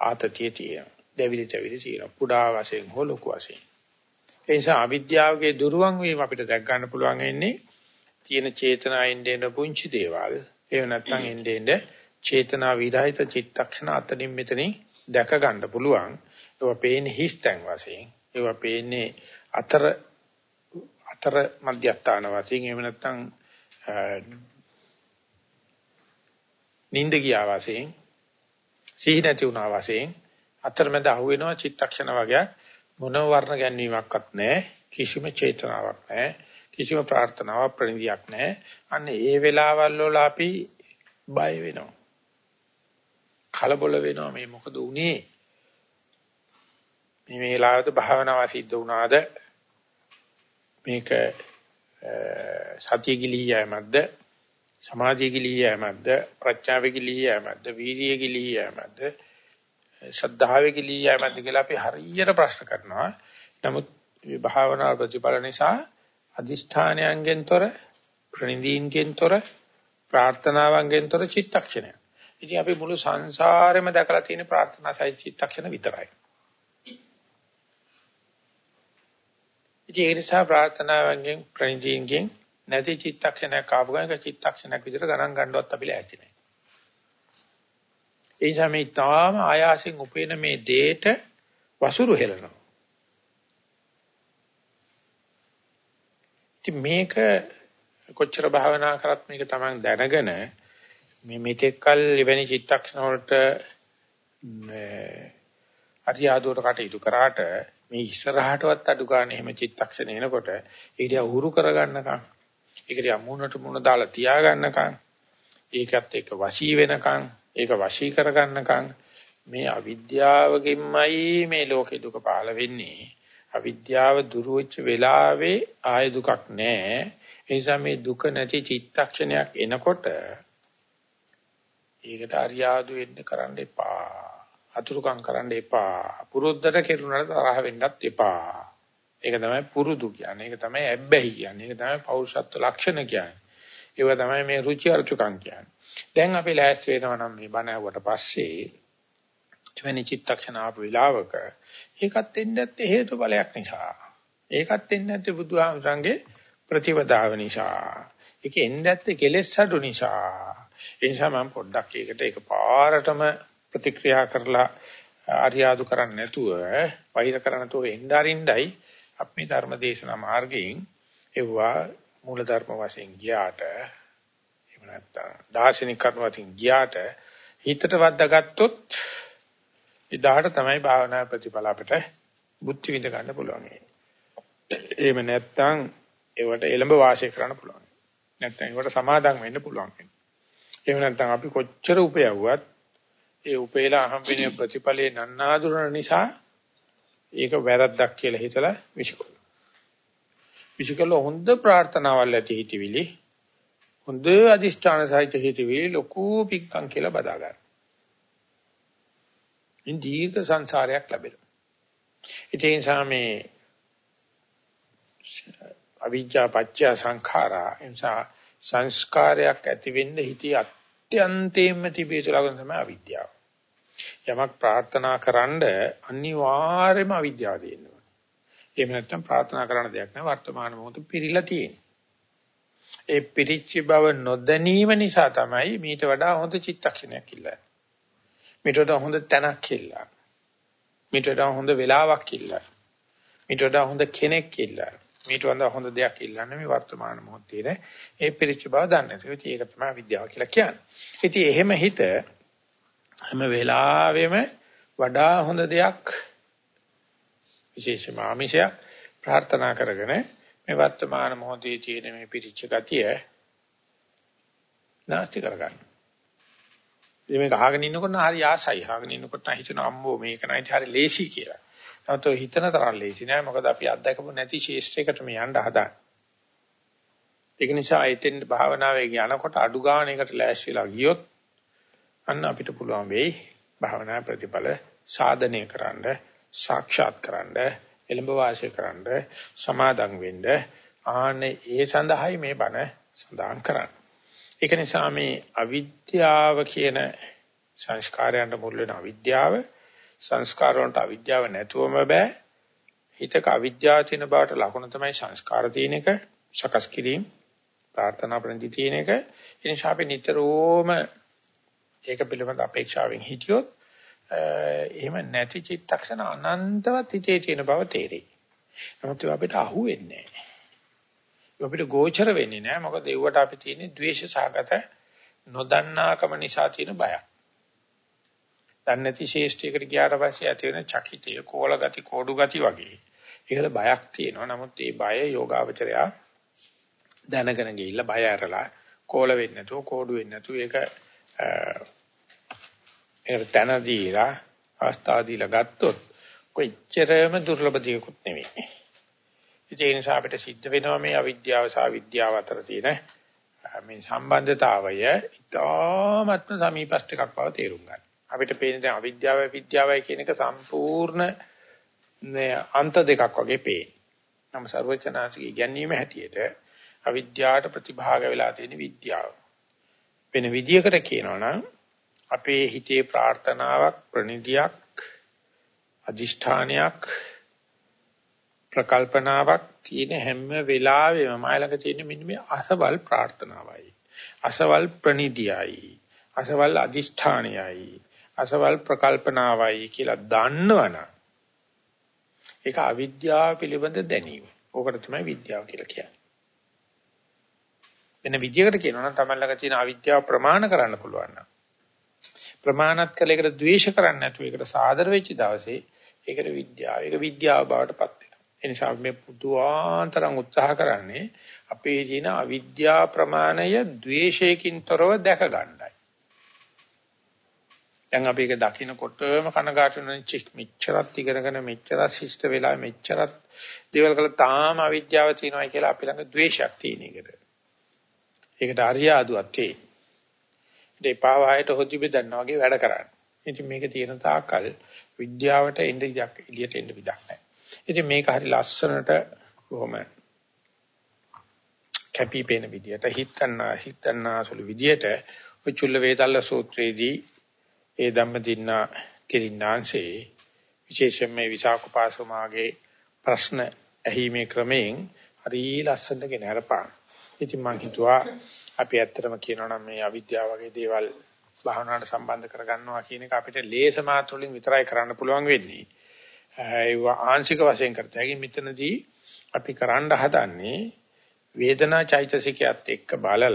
ආතතිය තියෙනවා. දෙවිලි දෙවිලි තියෙනවා. පුඩා වශයෙන් හෝ ලොකු වශයෙන්. ඒ නිසා අවිද්‍යාවගේ දුරුවන් වීම අපිට දැක් ගන්න පුළුවන් වෙන්නේ තියෙන චේතනාවෙන් දෙන පුංචි දේවල්. එහෙම නැත්නම් එන්නේ එන්නේ චේතනා විරහිත චිත්තක්ෂණ අතනින් මෙතනින් දැක ගන්න පුළුවන්. ඒවා පේන්නේ හිස්තැන් වශයෙන්. ඒවා පේන්නේ අතර අතර මධ්‍යස්ථාන වශයෙන් එහෙම නැත්නම් නිින්ද ගියා වශයෙන් සිහි නැති වුණා වශයෙන් අතරමැද අහුවෙනවා චිත්තක්ෂණ වගේ මොන වර්ණ ගැනීමක්වත් නැහැ. කිසිම චේතනාවක් නැහැ. කිසිම ප්‍රාර්ථනාවක් ප්‍රණිතියක් නැහැ. අන්න ඒ වෙලාවල් වල අපි බය වෙනවා. කලබල වෙනවා මේ මොකද උනේ මේ වෙලාවට භාවනාව සිද්ධ වුණාද? මේක සතිය ගිලියෑමක්ද සමාධිය ගිලියෑමක්ද ප්‍රඥාවේ ගිලියෑමක්ද වීර්යයේ ගිලියෑමක්ද ශ්‍රද්ධාවේ ගිලියෑමක්ද කියලා අපි හරියට ප්‍රශ්න කරනවා නමුත් මේ භාවනා ප්‍රතිඵල නිසා අදිෂ්ඨානයන්ගෙන් තොර ප්‍රණිදීන්ගෙන් තොර ප්‍රාර්ථනාවන්ගෙන් තොර චිත්තක්ෂණය. ඉතින් අපි මුළු සංසාරෙම දැකලා තියෙන ප්‍රාර්ථනා සහිත චිත්තක්ෂණ විතරයි. ඉතින් ඒ නිසා ප්‍රාර්ථනාවෙන් ප්‍රණිදීන්ගෙන් නැති චිත්තක්ෂණයක් ආපු ගමන් ඒක චිත්තක්ෂණයක් විතර ගණන් ගන්නවත් අපි ලෑස්ති නැහැ. ඒ නිසා මේ තාම ආයාසෙන් උපේන මේ දේට වසුරු හෙලනවා. ඉතින් මේක කොච්චර භාවනා කරත් මේක Taman දැනගෙන මේ මෙතෙක්කල් එවැනි චිත්තක්ෂණ වලට අරියාදුවට කටයුතු කරාට මේ ඉස්සරහටවත් අඩු ගන්න එහෙම චිත්තක්ෂණ එනකොට ඊට උහුරු කරගන්නකම් ඒකට යමුණට මුණ දාලා තියාගන්නකම් ඒකත් එක්ක වශී වෙනකම් ඒක වශී කරගන්නකම් මේ අවිද්‍යාවකින්මයි මේ ලෝකේ දුක පහළ වෙන්නේ. අවිද්‍යාව දුරු වෙච්ච වෙලාවේ ආය දුකක් නැහැ. ඒ නිසා මේ දුක නැති චිත්තක්ෂණයක් එනකොට ඒකට අරියාදු වෙන්න කරන්න එපා. අතුරුකම් කරන්න එපා. පුරුද්දට කෙරුණාට තරහ වෙන්නත් එපා. ඒක තමයි පුරුදු කියන්නේ. ඒක තමයි ඇබ්බැහි කියන්නේ. ඒක තමයි පෞරුෂත්ව ලක්ෂණ කියන්නේ. ඒවා තමයි මේ රුචි අරුචිකම් කියන්නේ. දැන් අපි ලෑස්ති වෙනවා නම් මේ බණ ඇහුවට පස්සේ එවැනි චිත්තක්ෂණ ආපු වෙලාවක ඒකත් එන්නේ නැත්තේ හේතුඵලයක් නිසා. ඒකත් එන්නේ නැත්තේ බුදුහාමරංගේ ප්‍රතිවදාව නිසා. ඒක එන්නේ නැත්තේ කෙලෙස් අඩු නිසා. ඒ නිසා මම පොඩ්ඩක් ඒකට එකපාරටම ප්‍රතික්‍රියා කරලා ආර්යාදු කරන්නේ නැතුව වෛර කරන්නේ නැතුව එන්න අරින්නයි අපි ධර්ම දේශනා මාර්ගයෙන් එවුවා මූල ධර්ම වශයෙන් ගියාට එහෙම නැත්නම් දාර්ශනික කරුණු වශයෙන් ගියාට හිතට වද්දාගත්තොත් එදාට තමයි භාවනා ප්‍රතිඵල අපිට බුද්ධ විඳ ගන්න පුළුවන්. එහෙම නැත්නම් ඒවට එළඹ වාසය කරන්න පුළුවන්. නැත්නම් ඒවට සමාදම් වෙන්න පුළුවන්. එහෙම නැත්නම් අපි කොච්චර උපයවුවත් ඒ උපේලා අහම්බෙන ප්‍රතිඵලේ නන්නාඳුරන නිසා ඒක වැරද්දක් කියලා හිතලා විශ්කොල. විශේෂකල හොඳ ප්‍රාර්ථනාවල් ඇති හිතවිලි හොඳ අදිෂ්ඨාන සහිත හිතවිලි ලොකු පික්කම් කියලා බදා ගන්න. ඉන් දීර්ඝ සංසාරයක් ලැබෙනවා. ඒ නිසා මේ අවිජ්ජා පත්‍ය සංඛාරා එනිසා සංස්කාරයක් ඇති වෙන්න හිතේ අත්‍යන්තයෙන්ම තිබිය යුතු ලක්ෂණ තමයි අවිද්‍යාව. යමක් ප්‍රාර්ථනා කරන්ඩ අනිවාර්යයෙන්ම අවිද්‍යාව දෙන්න එහෙම නැත්නම් ප්‍රාර්ථනා කරන දෙයක් නෑ වර්තමාන මොහොත පිරීලා තියෙන්නේ. ඒ පිරිච්ච බව නොදැනීම නිසා තමයි මීට වඩා හොඳ චිත්තක්ෂණයක් ඉල්ලන්නේ. මීට වඩා හොඳ තැනක් ඉල්ලන්නේ. මීට වඩා හොඳ වෙලාවක් ඉල්ලන්නේ. මීට වඩා හොඳ කෙනෙක් ඉල්ලන්නේ. මීට වඩා හොඳ දෙයක් ඉල්ලන්නේ මේ වර්තමාන මොහොතේ ඒ පිරිච්ච බව දන්නේ. ඒක තමයි විද්‍යාව කියලා කියන්නේ. ඉතින් එහෙම හිත හැම වෙලාවෙම වඩා හොඳ දෙයක් විශේෂම ආමිෂයක් ප්‍රාර්ථනා කරගෙන මේ වර්තමාන මොහොතේ තියෙන මේ පිරිච්ච ගතිය නාස්ති කරගන්න. ඉතින් මේක අහගෙන ඉන්නකොට හරි ආසයි. අහගෙන ඉන්නකොට හිතන අම්මෝ මේක නයිට හරි ලේසි කියලා. නමුත් ඔය හිතන තරම් ලේසි නෑ. මොකද අපි අත්දකපු නැති ශේෂ්ත්‍රයකට මේ යන්න හදාන්නේ. ඒක නිසා එතෙන් භාවනාවේ යනකොට අඩු ගානයකට ලෑස්ති වෙලා ගියොත් අන්න අපිට පුළුවන් වෙයි භාවනා ප්‍රතිඵල සාධනය කරන්න සාක්ෂාත් කරන්න එළඹ වාසය කරන්න සමාදම් වෙන්න ආනේ ඒ සඳහායි මේ බණ සඳහන් කරන්නේ. ඒක නිසා මේ අවිද්‍යාව කියන සංස්කාරයන්ට මුල් වෙන අවිද්‍යාව සංස්කාර වලට අවිද්‍යාව නැතුවම බෑ. හිතක අවිද්‍යාව තියෙන බවට ලකුණ තමයි සංස්කාර තියෙන එක සකස් කිරීම ප්‍රාර්ථනා ප්‍රණිති තියෙන එක. ඒ නිසා අපි නිතරම ඒක පිළිබඳ අපේක්ෂාවෙන් හිටියොත් එහෙම නැති චිත්තක්ෂණ අනන්තවත් හිතේ තියෙන බව තේරෙයි. නමුත් අපිට අහු වෙන්නේ නැහැ. අපිට ගෝචර වෙන්නේ නැහැ. මොකද ඒවට අපි තියෙන්නේ ද්වේෂ සහගත නොදන්නාකම නිසා තියෙන බයක්. දන්නේ නැති ශේෂ්ඨයකට ගියාට පස්සේ ඇති වෙන චකිතය, කෝල ගති, කෝඩු ගති වගේ. ඒකට බයක් තියෙනවා. නමුත් ඒ බය යෝගාවචරයා දැනගෙන ගිහිල්ලා බය ඇරලා කෝල වෙන්නේ නැතුව, කෝඩු වෙන්නේ නැතුව ඒක ඒකට තන දීලා අවස්ථාව දීලා ගත්තොත් කොච්චරම දුර්ලභ දෙයක්වත් නෙවෙයි. ඒ නිසා අපිට සිද්ධ වෙනවා මේ අවිද්‍යාව සහ විද්‍යාව අතර තියෙන මේ සම්බන්ධතාවය ඉතාමත්ම සමීපස්ත එකක් බව තේරුම් ගන්න. අපිට පේන දැන් අවිද්‍යාවයි විද්‍යාවයි කියන එක සම්පූර්ණ අන්ත දෙකක් වගේ පේන. නම් සර්වචනාසික ඉගැන්වීම හැටියට අවිද්‍යාවට ප්‍රතිභාග වෙලා තියෙන විද්‍යාව. වෙන විදියකට කියනවා නම් අපේ හිතේ ප්‍රාර්ථනාවක් ප්‍රනිධියක් අදිෂ්ඨානයක් ප්‍රකල්පනාවක් තියෙන හැම වෙලාවෙම මයිලක තියෙන මෙන්න මේ අසවල් ප්‍රාර්ථනාවයි අසවල් ප්‍රනිධියයි අසවල් අදිෂ්ඨානයයි අසවල් ප්‍රකල්පනාවයි කියලා දන්නවනම් ඒක අවිද්‍යාව පිළිබඳ දැනීම. ඕකට තමයි විද්‍යාව කියලා කියන්නේ. වෙන විදියකට කියනවා නම් තමයි ළඟ තියෙන අවිද්‍යාව ප්‍රමාණ කරන්න පුළුවන් නම් ප්‍රමාණත් කළ එකට ද්වේෂ කරන්නේ නැතුව ඒකට සාදර වෙච්ච දවසේ ඒකට විද්‍යාව ඒක විද්‍යාව බවට පත් වෙනවා. ඒ නිසා මේ පුදුආන්තරම් උත්සාහ කරන්නේ අපේ ජීන අවිද්‍යා ප්‍රමාණය ද්වේෂයකින් තොරව දැක ගන්නයි. දැන් අපි ඒක දකින්නකොටම කනගාටු වෙන චික් මෙච්චරත් ඉගෙනගෙන මෙච්චරත් ශිෂ්ට වෙලා මෙච්චරත් දේවල් කළා තාම අවිද්‍යාව තියෙනවා කියලා අපි ළඟ ද්වේෂයක් තියෙන එකට. ඒකට අරියාදුවක් තියෙන. ඒ පාවහයට හොදි බෙදන්නා වගේ වැඩ කරන්නේ. ඉතින් මේක තියෙන තාක්කල් විද්‍යාවට එන්න ඉඩක් එළියට එන්න විදක් නැහැ. ඉතින් මේක හරි ලස්සනට කොහොම කැපිපේන විදියට හිත ගන්නා හිත ගන්නාසුළු විදියට ඔය චුල්ල වේදල්ල සූත්‍රයේදී ඒ ධම්මදින්නා කිරින්නාංශේ විශේෂයෙන් මේ විසාකපාසමාගේ ප්‍රශ්න ඇහිීමේ ක්‍රමයෙන් හරි ලස්සනට ගෙන හරපාන. ඉතින් මම හිතුවා අපි ඇත්තටම කියනවා නම් මේ අවිද්‍යාව වගේ දේවල් භාවනාවට සම්බන්ධ කරගන්නවා කියන එක අපිට ලේස මාත්‍රලින් විතරයි කරන්න පුළුවන් වෙන්නේ. ඒව ආංශික වශයෙන් කරතයි. මෙතනදී අපි කරන්න හදන්නේ වේදනා චෛතසිකයත් එක්ක බලලා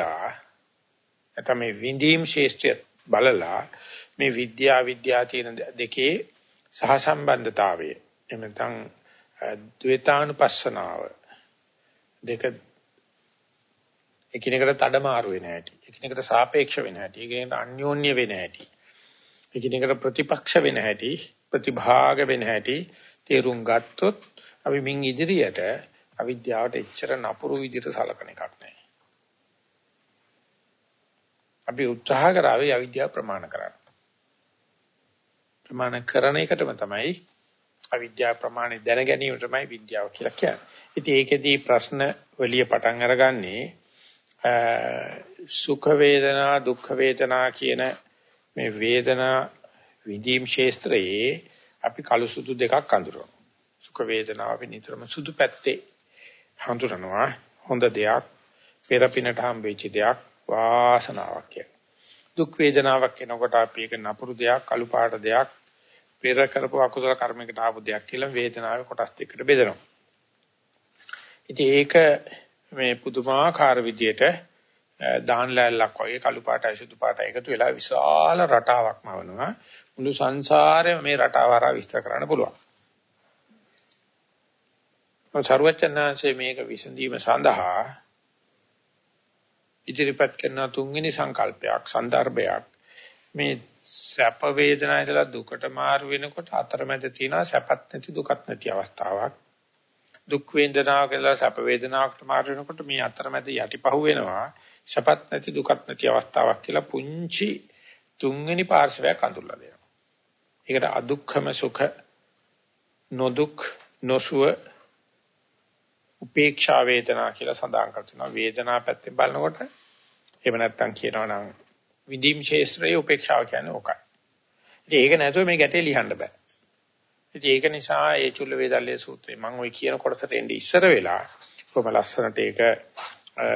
නැත්නම් මේ විඳීම් ශේෂ්ත්‍රය බලලා මේ විද්‍යා විද්‍යා තියෙන දෙකේ සහසම්බන්ධතාවය එහෙම නැත්නම් ද්වේතානුපස්සනාව දෙක එකිනෙකට තඩමාරු වෙන හැටි එකිනෙකට සාපේක්ෂ වෙන හැටි එකිනෙකට අන්‍යෝන්‍ය වෙන හැටි එකිනෙකට ප්‍රතිපක්ෂ වෙන හැටි ප්‍රතිභාග වෙන හැටි තේරුම් ගත්තොත් අපි මින් ඉදිරියට අවිද්‍යාවට එච්චර නපුරු විදිහට සලකන එකක් නැහැ. අපි උත්සාහ කරાવી අවිද්‍යාව ප්‍රමාණ කරන්න. ප්‍රමාණ කරන එකටම තමයි අවිද්‍යාව ප්‍රමාණය දැන ගැනීම තමයි විද්‍යාව කියලා කියන්නේ. ඉතින් ඒකෙදී ප්‍රශ්න වලිය පටන් අරගන්නේ සුඛ වේදනා දුක්ඛ වේදනා කියන මේ වේදනා විදීම් ශේස්ත්‍රයේ අපි කළු සුදු දෙකක් අඳුරනවා. සුඛ වේදනාව අපි නිතරම සුදු පැත්තේ හඳුරනවා හොඳ දෙයක් පෙරපිනට හම්බෙච්ච දෙයක් වාසනාවක් කියලා. දුක් වේදනාවක් එනකොට අපි ඒක නපුරු දෙයක් අලු පාට දෙයක් පෙර කරපු අකුසල කර්මයකට ආපු දෙයක් කියලා වේදනාවේ කොටස් දෙකකට බෙදනවා. ඉතින් ඒක මේ පුදුමාකාර විදියට දාන ලැල්ලක් වගේ කළු පාටයි සුදු පාටයි එකතු වෙලා විශාල රටාවක්ම වනවා. මුළු සංසාරෙම මේ රටාව හරහා විස්තර කරන්න පුළුවන්. සරුවචනාංශයේ මේක විසඳීම සඳහා ඉදිරිපත් කරන තුන්වෙනි සංකල්පයක් සන්දර්භයක් මේ සැප වේදනා ඉඳලා දුකට මාරු වෙනකොට අතරමැද තියෙනවා සැපත් නැති දුකත් නැති අවස්ථාවක් දුක් වේදනාව කියලා සැප වේදනාවකට මාරු වෙනකොට මේ අතරමැද යටිපහුව වෙනවා සැපත් නැති දුකත් නැති අවස්ථාවක් කියලා පුංචි තුන්වෙනි පාර්ශවයක් අඳුරලා දෙනවා. ඒකට අදුක්ඛම සුඛ නොදුක් නොසුව උපේක්ෂා වේදනා කියලා සඳහන් කරනවා. වේදනා පැත්තෙන් බලනකොට එහෙම නැත්නම් කියනවා නම් විදීම් ශේෂ්ත්‍රයේ උපේක්ෂාව කියන්නේ ඕකයි. ඉතින් ඒක නැතුව මේ ගැටේ ලියන්න බෑ. ඉතින් ඒක නිසා ඒ චුල්ල වේදල්ලේ සූත්‍රේ මම ওই කියන කොටසට එන්නේ ඉස්සර වෙලා කොහොම ලස්සනට ඒක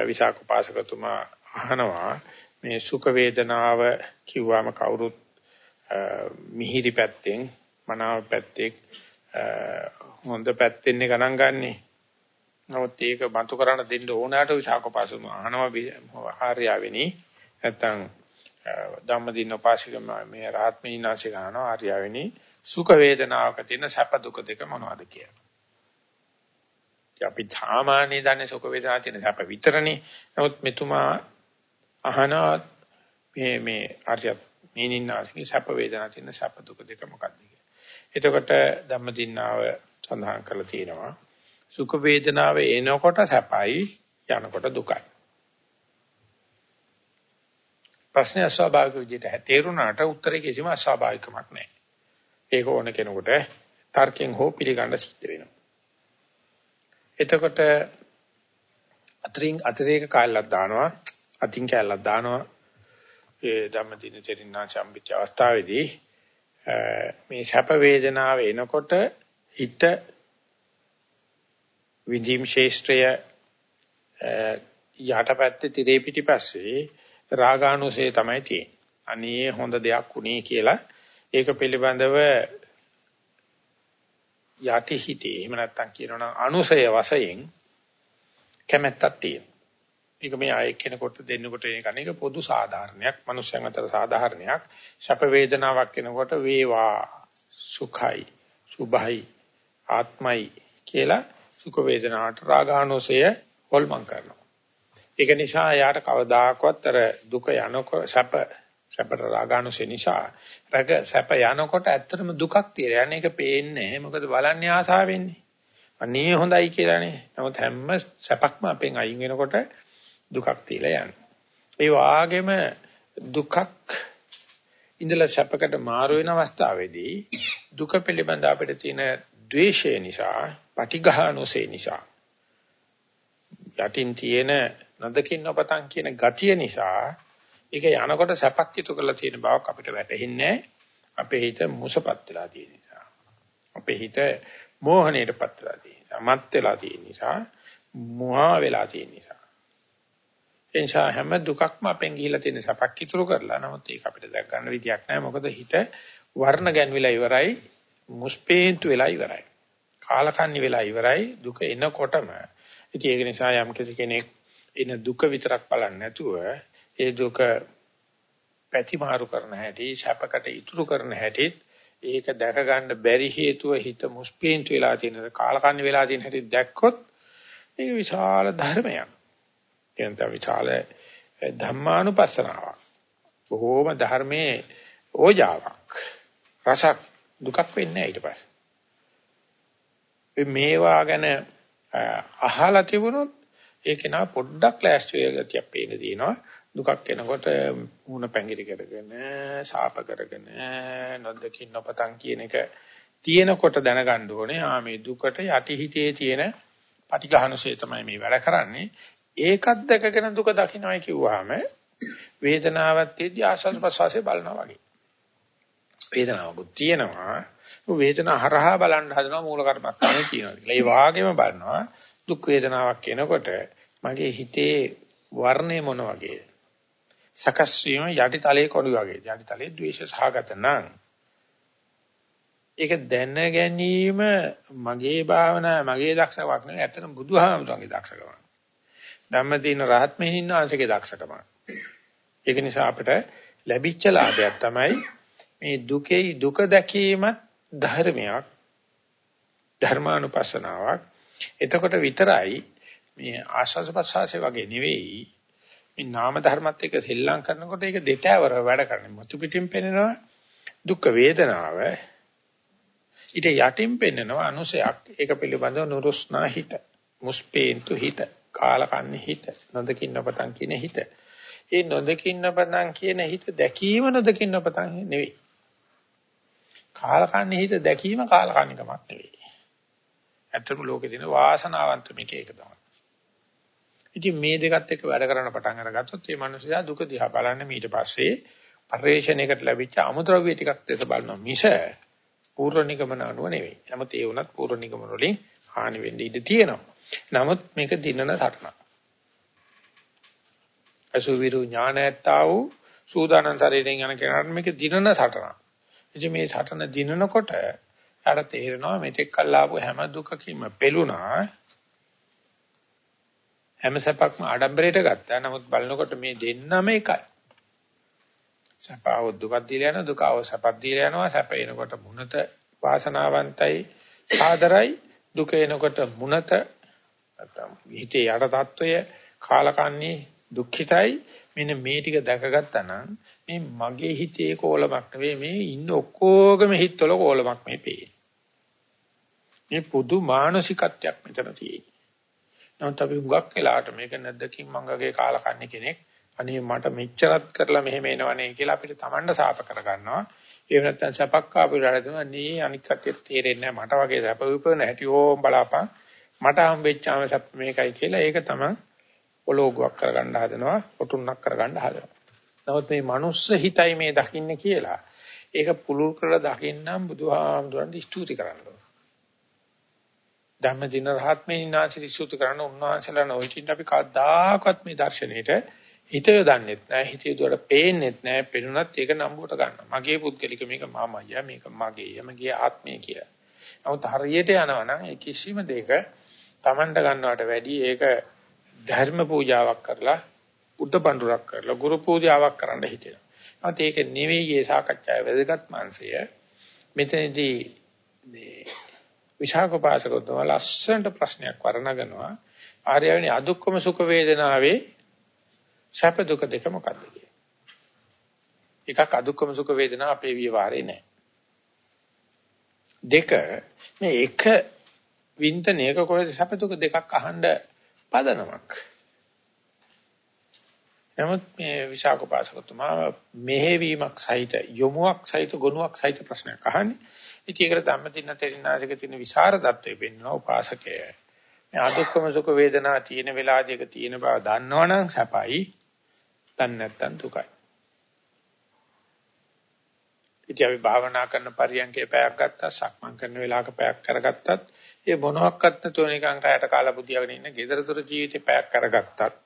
විසාක උපාසකතුමා අහනවා. මේ සුඛ වේදනාව කිව්වම කවුරුත් මිහිරි පැත්තෙන් මනාව පැත්තෙන් හොඳ පැත්තෙන් ගණන් ගන්නේ. නමුත් ඒක බඳු කරන්න දෙන්න ඕනෑට විසාකපාසුම අහනවා ආර්යාවෙනි. නැත්තම් ධම්මදින උපාසික මේ රාත්මීනාශි ගන්නවා ආර්යාවෙනි. සුඛ වේදනාවක තියෙන සැප දුක දෙක මොනවද කියලා. අපි සාමාන්‍ය දන්නේ සුඛ වේදනාව තියෙන සැප විතරනේ. නමුත් මෙතුමා අහනවා මේ මේ ආර්ය මීනින්නාගේ සැප වේදනාව තියෙන සැප දුක දෙක මොකක්ද කියලා. එතකොට ධම්මදිනාව සඳහන් කරලා තියෙනවා. සුඛ වේදනාව එනකොට සැපයි යනකොට දුකයි. ප්‍රශ්නේ අස්වාභාවික විදිහට තේරුණාට උත්තරේ කිසිම අස්වාභාවිකමක් නැහැ. ඒක ඕන කෙනෙකුට තර්කයෙන් හෝ පිළිගන්න සිද්ධ වෙනවා. එතකොට අතරින් අතරේක කාලයක් දානවා අතින් කැලක් දානවා ඒ ධම්මදින චරින්නා සම්පිච්ච අවස්ථාවේදී මේ සැප වේදනාව එනකොට හිත විදීම් ශේෂ්ත්‍රය යටපැත්තේ tire පිටිපස්සේ රාගානුසය තමයි තියෙන්නේ. අනේ හොඳ දෙයක් උනේ කියලා ඒක පිළිබඳව යටි හිතේ එහෙම නැත්නම් කියනවනම් අනුසය වශයෙන් කැමැත්තක් තියෙනවා. මේක මේ ආයෙ කෙනෙකුට දෙන්නකොට එන කණේක පොදු සාධාරණයක්, මනුෂ්‍යයන් අතර සාධාරණයක්. ශප වේදනාවක් එනකොට වේවා සුඛයි, සුභයි, ආත්මයි කියලා සුඛ වේදනාවට රාගානුසය හොල්මන් කරනවා. ඒක නිසා යාට කවදාකවත් අර දුක යනකොට සැප සැපට රාගානුසය නිසා රැක සැප යනකොට ඇත්තටම දුකක් තියෙනවා. යන්නේ ඒක පේන්නේ මොකද බලන්නේ ආසාවෙන්නේ. අනේ හොඳයි කියලානේ. නමුත් හැම සැපක්ම අපෙන් අයින් වෙනකොට දුකක් තියලා යනවා. ඒ වාගේම දුකක් ඉඳලා සැපකට මාරු වෙන අවස්ථාවේදී දුක පිළිබඳ අපිට තියෙන ද්වේෂය නිසා, පටිඝානුසේ නිසා යටින් තියෙන නදකින් නොපතන් කියන ගතිය නිසා ඒක යනකොට සැපක් ඉතු කරලා තියෙන බවක් අපිට වැටහෙන්නේ අපේ හිත මුසපත් වෙලා තියෙන නිසා. අපේ හිත මෝහණයටපත් වෙලා තියෙන නිසා, මත් වෙලා තියෙන නිසා, මුවා වෙලා තියෙන නිසා. එනිසා හැම දුකක්ම අපෙන් ගිහිලා තියෙන සැපක් ඉතුරු කරලා නමුත් ඒක අපිට දැක් ගන්න විදියක් නැහැ. මොකද හිත වර්ණ ගැන්විලා ඉවරයි, මුස්පේන්තු වෙලා ඉවරයි. කාලකන්ණි වෙලා ඉවරයි දුක එනකොටම. ඉතින් ඒක නිසා යම් කෙනෙක් එන දුක විතරක් බලන්නේ නැතුව ඒ දුක පැතිමාරු කරන හැටි, ශපකට ඉතුරු කරන හැටි ඒක දැක ගන්න බැරි හේතුව හිත මුස්පීන්තු වෙලා තියෙන කාලකන්ණි වෙලා තියෙන හැටි දැක්කොත් ඒක විශාල ධර්මයක්. කියන්ත විශාල ධම්මානුපස්සනාවක්. බොහෝම ධර්මයේ ඕජාවක්. රසක් දුකක් වෙන්නේ ඊට පස්සේ. මේවා ගැන අහලා තිබුණොත් ඒක නා පොඩ්ඩක් ලෑස්ති වෙ ගතියක් පේන දිනවා. දුකක් එනකොට මුණ පැංගිරි කරගෙන සාප කරගෙන නොදකින් නොපතන් කියන එක තියෙනකොට දැනගන්න ඕනේ ආ මේ දුකට යටිහිතේ තියෙන පටිඝානසය තමයි මේ වැඩ කරන්නේ ඒකත් දැකගෙන දුක දකින්නයි කිව්වහම වේදනාවත් තියදී ආශස් ප්‍රසවාසය බලනවා වගේ වේදනාවකුත් තියෙනවා වේදනාව හරහා බලන්න හදනවා මූල කර්මස්ථානේ කියනවා කියලා. ඒ වාගේම බලනවා දුක් වේදනාවක් එනකොට මගේ හිතේ වර්ණය මොන වගේද? සකස් වීම යටිතලයේ කොළු වගේ. යටිතලයේ ද්වේෂ සහගත නම් ඒක දැන ගැනීම මගේ භාවනා මගේ දක්ෂකමක් නෙවෙයි ඇත්තටම බුදුහාමුදුරන්ගේ දක්ෂකමක්. ධම්මදීන රහත් මෙහින්න අංශකේ දක්ෂකමක්. ඒක නිසා අපිට ලැබිච්ච ලාභයක් තමයි මේ දුකේ දුක දැකීමත් ධර්මයක් ධර්මානුපස්සනාවක්. එතකොට විතරයි මේ ආස්වාද ප්‍රසආසය වගේ නෙවෙයි මේ නාම ධර්මත් එක්ක සෙල්ලම් කරනකොට ඒක දෙතෑවර වැඩ කරන්නේ. මුතු පිටින් පෙනෙනවා දුක් වේදනාව. ඊට යටින් පෙනෙනවා අනුසයක්. ඒක පිළිබඳව නුරුස්නා හිත. මුස්පේන්තු හිත. කාලකන්නේ හිත. නොදකින්න පතන් කියන හිත. ඒ නොදකින්න පතන් කියන හිත දැකීම නොදකින්න පතන් නෙවෙයි. කාලකන්නේ හිත දැකීම කාලකන්නිකමක් නෙවෙයි. ඇත්තටම ලෝකේ තියෙන වාසනාවන්ත මේක ඒක තමයි. ඉතින් මේ දෙකත් එක්ක වැඩ කරන්න පටන් අරගත්තොත් මේ මිනිස්සයා දුක දිහා බලන්නේ ඊට පස්සේ පරිශ්‍රණයකට ලැබිච්ච අමුද්‍රව්‍ය ටිකක් දැස බලනවා මිස පූර්ව නිගමන අනුව නෙවෙයි. නමුත් ඒ වුණත් පූර්ව නිගමන වලින් හානි වෙන්න ඉඩ තියෙනවා. නමුත් මේක දිනන සටනක්. අසුවිරු ඥානයත්තා වූ සූදානම් ශරීරයෙන් යන කෙනාට මේක දිනන සටනක්. ඉතින් මේ සටන දිනනකොට අර තේරෙනවා මෙතෙක් කල් ආපු හැම දුකකින්ම පෙළුණා හැම සැපක්ම ආඩම්බරයට ගත්තා. නමුත් බලනකොට මේ දෙන්නම එකයි. සපාව දුකක් දීලා යනවා, දුකව සපක් දීලා යනවා. සැප එනකොට මුනත වාසනාවන්තයි, සාදරයි. දුක එනකොට මුනත නැත්නම් හිතේ යට తত্ত্বය කාලකන්නේ දුක්ඛිතයි. මෙන්න මේ ටික දැකගත්තා නම් මේ මගේ හිතේ කෝලමක් නෙවෙයි මේ ඉන්න ඔක්කොගම හිතවල කෝලමක් මේ පේන්නේ. මේ පුදු මානසිකත්වයක් මෙතන තියෙන්නේ. නමුත් අපි හුඟක් වෙලාවට මේක නැද්දකින් මංගගේ කාලකන්ණි කෙනෙක් අනේ මට මෙච්චරත් කරලා මෙහෙම එනවනේ කියලා අපිට Tamanda සාප කරගන්නවා. ඒ නැත්තම් සැපක් ආපු රටදම නී අනික් කටියට තේරෙන්නේ මට වගේ සැප විපරණ හැටි ඕම් බලාපන් මට හම්බෙච්චාම සැප මේකයි කියලා ඒක තමයි ඔලෝගුවක් කරගන්න හදනවා ඔටුන්නක් කරගන්න හදනවා. නමුත් මේ මනුස්ස හිතයි මේ දකින්නේ කියලා ඒක පුළුල් කරලා දකින්නම් බුදුහාමුදුරන්ට ස්තුති කරන්න ධම්මදින රහත් මේ නාචි සූත්‍ර කරන උන්වහන්සේලා නොහිටින් අපි කවදාකවත් මේ දර්ශනෙට හිත යොදන්නෙත් නැහැ හිත යොදුවට පේන්නෙත් නැහැ පෙනුනත් ඒක නම්බුවට ගන්නවා මගේ පුද්ගලික මේක මාමయ్య මේක මගේ මගේ ආත්මය කියලා. නමුත් හරියට යනවා නම් ඒ කිසිම දෙයක Tamanට ගන්නවට වැඩි ඒක ධර්ම පූජාවක් කරලා බුද්ධ පඬුරක් කරලා ගුරු පූජාවක් කරන්න හිතෙනවා. නමුත් ඒක නෙවෙයි ඒ සාකච්ඡාවේ වැදගත් මාංශය. මෙතනදී මේ විශාකෝපාසකතුමා ලස්සනට ප්‍රශ්නයක් වර්ණගෙනවා. ආර්යවනි අදුක්කම සුඛ වේදනාවේ සැප දුක දෙක මොකක්ද කියන්නේ. එකක් අදුක්කම සුඛ වේදනා අපේ විවරේ නැහැ. දෙක මේ එක වින්තනයක කොහෙද සැප දුක දෙකක් අහන්න පදනමක්. නමුත් මේ විශාකපාසකතුමා මෙහෙවීමක් සහිත යොමුවක් සහිත ගුණයක් සහිත ප්‍රශ්නයක් අහන්නේ. ඉතින් ඒකට ධම්මදින්න තෙරිනාසික තියෙන විසරදත්වයේ පෙන්වන උපාසකය. මේ අදුක්කම සුඛ වේදනා තියෙන වෙලාවදීක තියෙන බව දන්නවනම් සැපයි. දන්නේ නැත්නම් දුකයි. ඉතින් අපි භාවනා කරන පරියන්කේ පැයක් ගත්තා, සක්මන් කරන වෙලාවක පැයක් කරගත්තත්, ඒ මොනවත් නැතුව නිකන් කයට කාලා බුදියාගෙන ඉන්න gedarතර ජීවිතේ පැයක් කරගත්තත්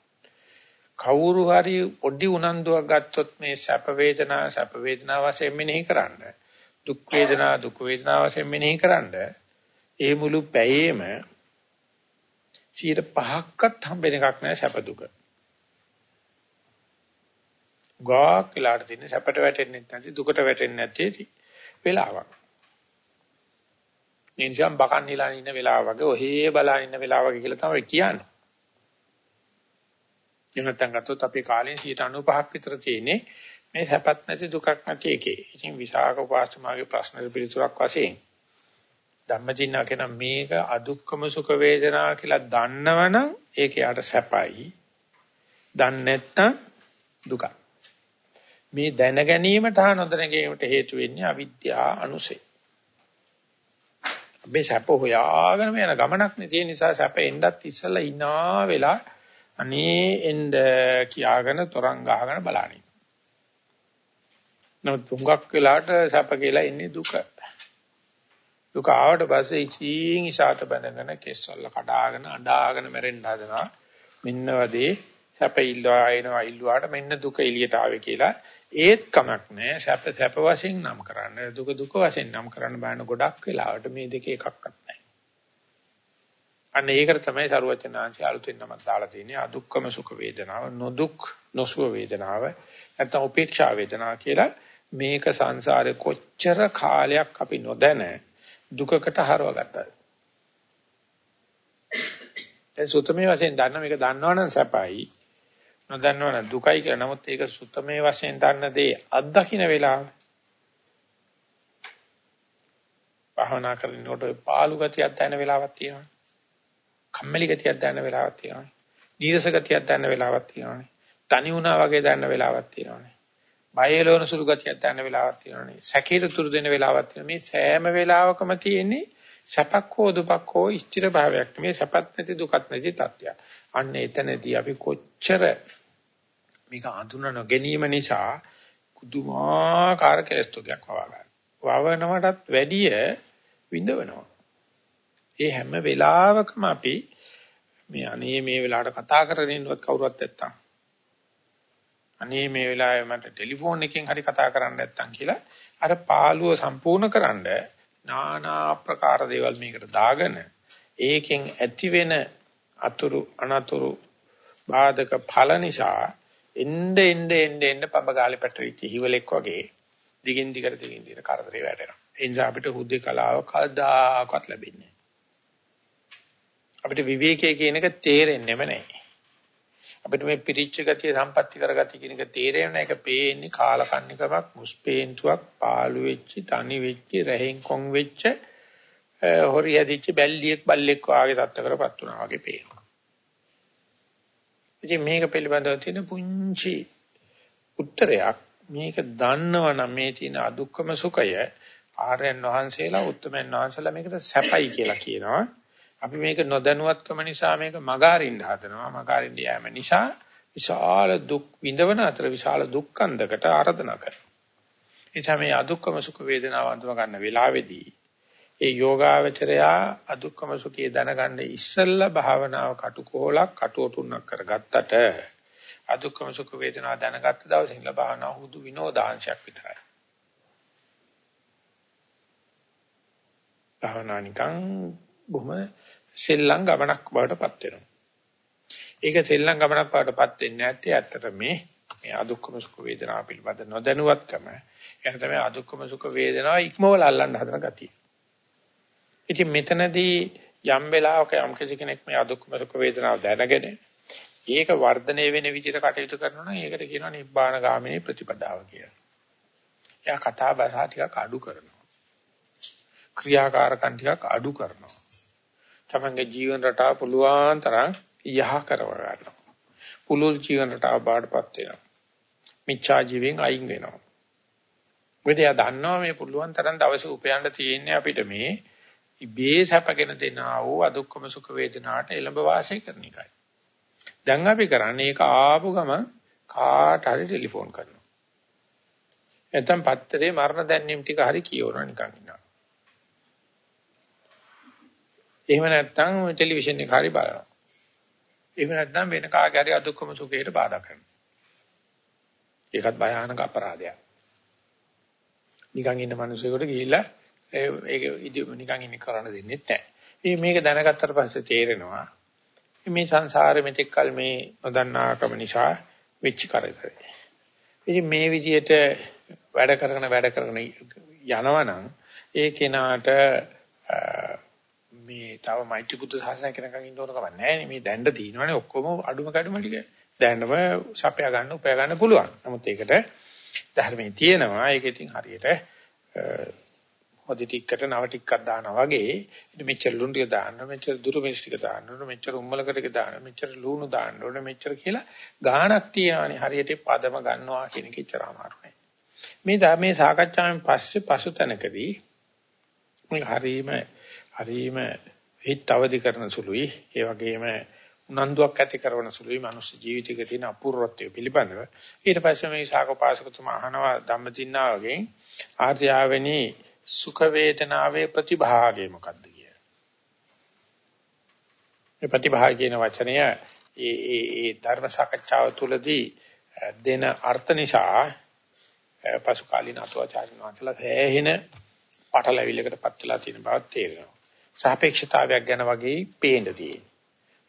කවුරු හරි පොඩි උනන්දුවක් ගත්තොත් මේ සැප වේදනා සැප වේදනා වශයෙන් මෙනෙහි කරන්න දුක් වේදනා දුක් වේදනා වශයෙන් මෙනෙහි කරන්න ඒ මුළු පැයේම 5%ක්වත් හම්බෙන එකක් නෑ සැප දුක. ගාක් වෙලාට තියෙන සැපට වැටෙන්නේ නැති දුකට වැටෙන්නේ නැති වෙලාවක්. නින්ජම් බකන් නිලා ඉන්න වෙලාව වගේ ඔහේ බලා ඉන්න වෙලාව වගේ කියලා තමයි කියන්නේ. එහෙම නැත්නම් ගත්තොත් අපේ කාලේ 95ක් විතර තියෙන්නේ මේ සැපත් නැති දුකක් නැති එකේ. ඉතින් විසාක උපාසමාගේ ප්‍රශ්න පිළිතුරක් වශයෙන් ධම්මචින්නා කියන මේක අදුක්කම සුඛ වේදනා කියලා දන්නවනම් ඒක යාට සැපයි. දන්නේ නැත්නම් දුකයි. මේ දැන ගැනීමට හා නොදැන ගැනීමට හේතු වෙන්නේ අවිද්‍යා අනුසය. අපි සැප හොයාගෙන යන ගමනක් නේ තියෙන නිසා සැප එන්නත් ඉස්සලා ඉනා වෙලා අනේ එන්න කියාගෙන තොරන් ගහගෙන බලන්නේ. නමුත් තුඟක් වෙලාට සැප කියලා ඉන්නේ දුක. දුක ආවට පස්සේ ඉචීන් ඉසాత බැඳගෙන කෙස්වල කඩාගෙන අඬාගෙන මැරෙන්න හදනවා. මෙන්න වදේ සැප ඉල්ලවා එනවා ඉල්ලුවාට මෙන්න දුක එළියට ආවේ කියලා ඒත් කමක් නැහැ සැප සැප වශයෙන් නම් කරන්න දුක දුක වශයෙන් නම් කරන්න බෑන ගොඩක් වෙලාවට මේ දෙකේ එකක්වත් නැහැ. අන්න ඒකට තමයි සරුවචනාංශය අලුතෙන් නමක් දාලා තියෙන්නේ අදුක්කම සුඛ වේදනාව නොදුක් නොසුව වේදනාව නැත්නම් උපේක්ෂා වේදනාව කියලා මේක සංසාරේ කොච්චර කාලයක් අපි නොදැන දුකකට හරවගත්තද දැන් සුතමේ වශයෙන් දන්න මේක දන්නවනම් සැපයි නොදන්නවනම් දුකයි කියලා නමුත් ඒක සුතමේ වශයෙන් දන්න දේ අත්දකින්න වෙලාව භාවනා කරනකොට පාළු ගතියක් දැනෙන වෙලාවක් තියෙනවා කම්මැලි ගතියක් දැනෙන වෙලාවක් තියෙනවානේ. නීරස ගතියක් දැනෙන වෙලාවක් තියෙනවානේ. තනි වුණා වගේ දැනෙන වෙලාවක් තියෙනවානේ. බයලෝන සුළු ගතියක් දැනෙන වෙලාවක් තියෙනවානේ. සැකීර තුරු දෙන වෙලාවක් තියෙනවා. මේ සෑම වෙලාවකම තියෙන්නේ සැපක් හෝ දුකක් හෝ ස්ථිර භාවයක් නෙමෙයි සැපත් නැති දුකත් නැති තත්ත්වයක්. අන්න එතනදී අපි කොච්චර මේක අඳුන නොගැනීම නිසා කුදුමාකාර කෙලස්තුකයක් වවා ගන්න. වවනවටත් වැඩිය විඳවනවා. ඒ හැම වෙලාවකම අපි මේ අනේ මේ වෙලාවට කතා කරගෙන ඉන්නවත් කවුරුවත් නැත්තම් අනේ මේ වෙලාවේ මට ටෙලිෆෝන් එකෙන් හරි කතා කරන්න නැත්තම් කියලා අර පාළුව සම්පූර්ණ කරන්න নানা ආකාර දේවල් මේකට දාගෙන ඒකෙන් ඇති වෙන අතුරු අනතුරු බාධක ඵල නිසා එnde ende ende ende පබගාලේ පැටරිච්ච හිවලෙක් වගේ දිගින් දිගට දිගින් දිගට කරදරේ වැටෙනවා. ඒ නිසා අපිට හුදේ කලාව කවදාකවත් ලැබෙන්නේ අපිට විවේකයේ කියන එක තේරෙන්නේම නැහැ. අපිට මේ පිරිච්ච ගතිය සම්පත්‍ති කරගතිය කියන එක තේරෙන්නේ නැහැ. ඒක පේන්නේ කාලකන්නිකමක්, මුස්පේන්තුවක්, පාළු වෙච්ච, තනි වෙච්ච, රැහෙන් කොන් වෙච්ච, හොරි හැදිච්ච බැල්ලියෙක් බල්ලෙක් වාගේ සත්ත්වකරපත් වුණා වගේ පේනවා. ඉතින් මේක පිළිබඳව තියෙන පුංචි උත්තරයක් මේක දන්නවනම් මේ තියෙන අදුක්කම සුඛය ආර්යයන් වහන්සේලා උත්තමයන් වහන්සේලා මේකට සැපයි කියලා කියනවා. අපි මේක නොදැනුවත්කම නිසා මේක මගාරින්න හදනවා. මගාරින්න යෑම නිසා විශාල දුක් විඳවන අතර විශාල දුක්ඛන්දකට ආරාධනා කරනවා. එනිසා මේ අදුක්කම සුඛ වේදනාව අඳුර ගන්න වෙලාවේදී ඒ යෝගාවචරයා අදුක්කම සුඛය දැනගන්න ඉස්සෙල්ලා භාවනාව කටුකොලක් කටුවටුන්නක් කරගත්තට අදුක්කම සුඛ වේදනාව දැනගත්ත දවසේ ඉඳලා භාවනාව හුදු විනෝදාංශයක් විතරයි. භාවනා නිකන් බොහොම සෙල්ලම් ගමනක් බවටපත් වෙනවා. ඒක සෙල්ලම් ගමනක් බවටපත් වෙන්නේ නැත්තේ ඇත්තට මේ මේ අදුක්කම සුඛ වේදනාව පිළිබඳ නොදැනුවත්කම. එහෙනම් තමයි අදුක්කම සුඛ වේදනාව ඉක්මවල අල්ලන්න හදන ගතිය. ඉතින් මෙතනදී යම් වෙලාවක යම් කෙනෙක් මේ අදුක්කම සුඛ වේදනාව දැනගෙන ඒක වර්ධනය වෙන විදිහට කටයුතු කරනවා නම් ඒකට කියනවා නිබ්බාන ගාමිනී ප්‍රතිපදාව කියලා. එයා කතා බහ ටිකක් අඩු කරනවා. ක්‍රියාකාරකම් ටිකක් අඩු කරනවා. තමන්ගේ ජීවන රටාව පුළුවන් තරම් යහ කරව ගන්නවා. පුළුල් ජීවන රටාව බාඩපත් වෙනවා. මිච්ඡා ජීවෙන් අයින් වෙනවා. මොකද එයා දන්නවා මේ පුළුවන් තරම් දවසේ උපයන්න තියෙන්නේ අපිට මේ ඉබේ සැපගෙන දෙනා වූ අදුක්කම සුඛ වේදනාට එළඹ වාසය කරන එකයි. දැන් අපි කරන්නේ ඒක ආපු ගමන් කාට හරි ටෙලිෆෝන් කරනවා. නැත්නම් පත්තරේ මරණ දැන්වීම් ටික හරි කියවනවා නිකන් ඉන්නවා. එහෙම නැත්නම් ටෙලිවිෂන් එක හරි බලනවා. එහෙම නැත්නම් වෙන කාගේ හරි අදුක්කම සුඛයට බාධා කරනවා. ඒකත් භයානක අපරාධයක්. නිකන් ඉන්න මිනිසෙකුට ගිහිල්ලා ඒක නිකන් ඉන්න කරන්න දෙන්නේ නැහැ. ඉතින් මේක දැනගත්තට පස්සේ තේරෙනවා මේ සංසාරෙ මෙතෙක් කල මේ නොදන්නාකම නිසා වෙච්ච කරදරේ. ඉතින් මේ විදිහට වැඩ කරගෙන වැඩ කරගෙන යනවනම් ඒ කෙනාට මේ තව මෛත්‍රී බුද්ධ ශාසනය කෙනකන් ඉන්න ඕන කම නැහැ මේ දැන්න තියෙනවනේ ඔක්කොම අඩුම කඩුම ටික. දැන්නම සපයා ගන්න උපයා ගන්න පුළුවන්. නමුත් ඒකට ධර්මයේ තියෙනවා. ඒක ඉතින් හරියට හොදි ටිකකට නව ටිකක් දානවා වගේ. ඉතින් මෙච්චර ලුණු ටික දාන්න මෙච්චර දුරු මිස් ටික දාන්න ඕන මෙච්චර උම්මලකට ටික දාන්න මෙච්චර ලුණු දාන්න ඕන මෙච්චර කියලා ගාණක් තියානේ හරියට පදම ගන්නවා කියන එක ඉච්චර අමාරු නෑ. මේ ධර්මයේ සාකච්ඡාවෙන් පස්සේ පසුතැනකදී මේ හරීම හරීම හිත අවදි කරන සුළුයි ඒ වගේම උනන්දුවක් ඇති කරන සුළුයි මනුස්ස ජීවිතයක තියෙන අපූර්වත්වය පිළිබඳව ඊට පස්සේ මේ ශාකෝපාසකතුමා අහනවා ධම්මදින්නා වගේ ආර්යාවෙනි සුඛ වේදනාවේ ප්‍රතිභාගය මොකක්ද කියලා. මේ ප්‍රතිභාග කියන වචනය ඒ ඒ ඒ ධර්ම සාකච්ඡාව තුළදී දෙන අර්ථ නිසා පසු කාලීන අතුවාචාර්ය වංශලා හැහෙන පටලැවිල්ලකට පත් වෙලා තියෙන බව තේරෙනවා. සාපේක්ෂතාවයක් ගැන වගේ පේන්න තියෙනවා.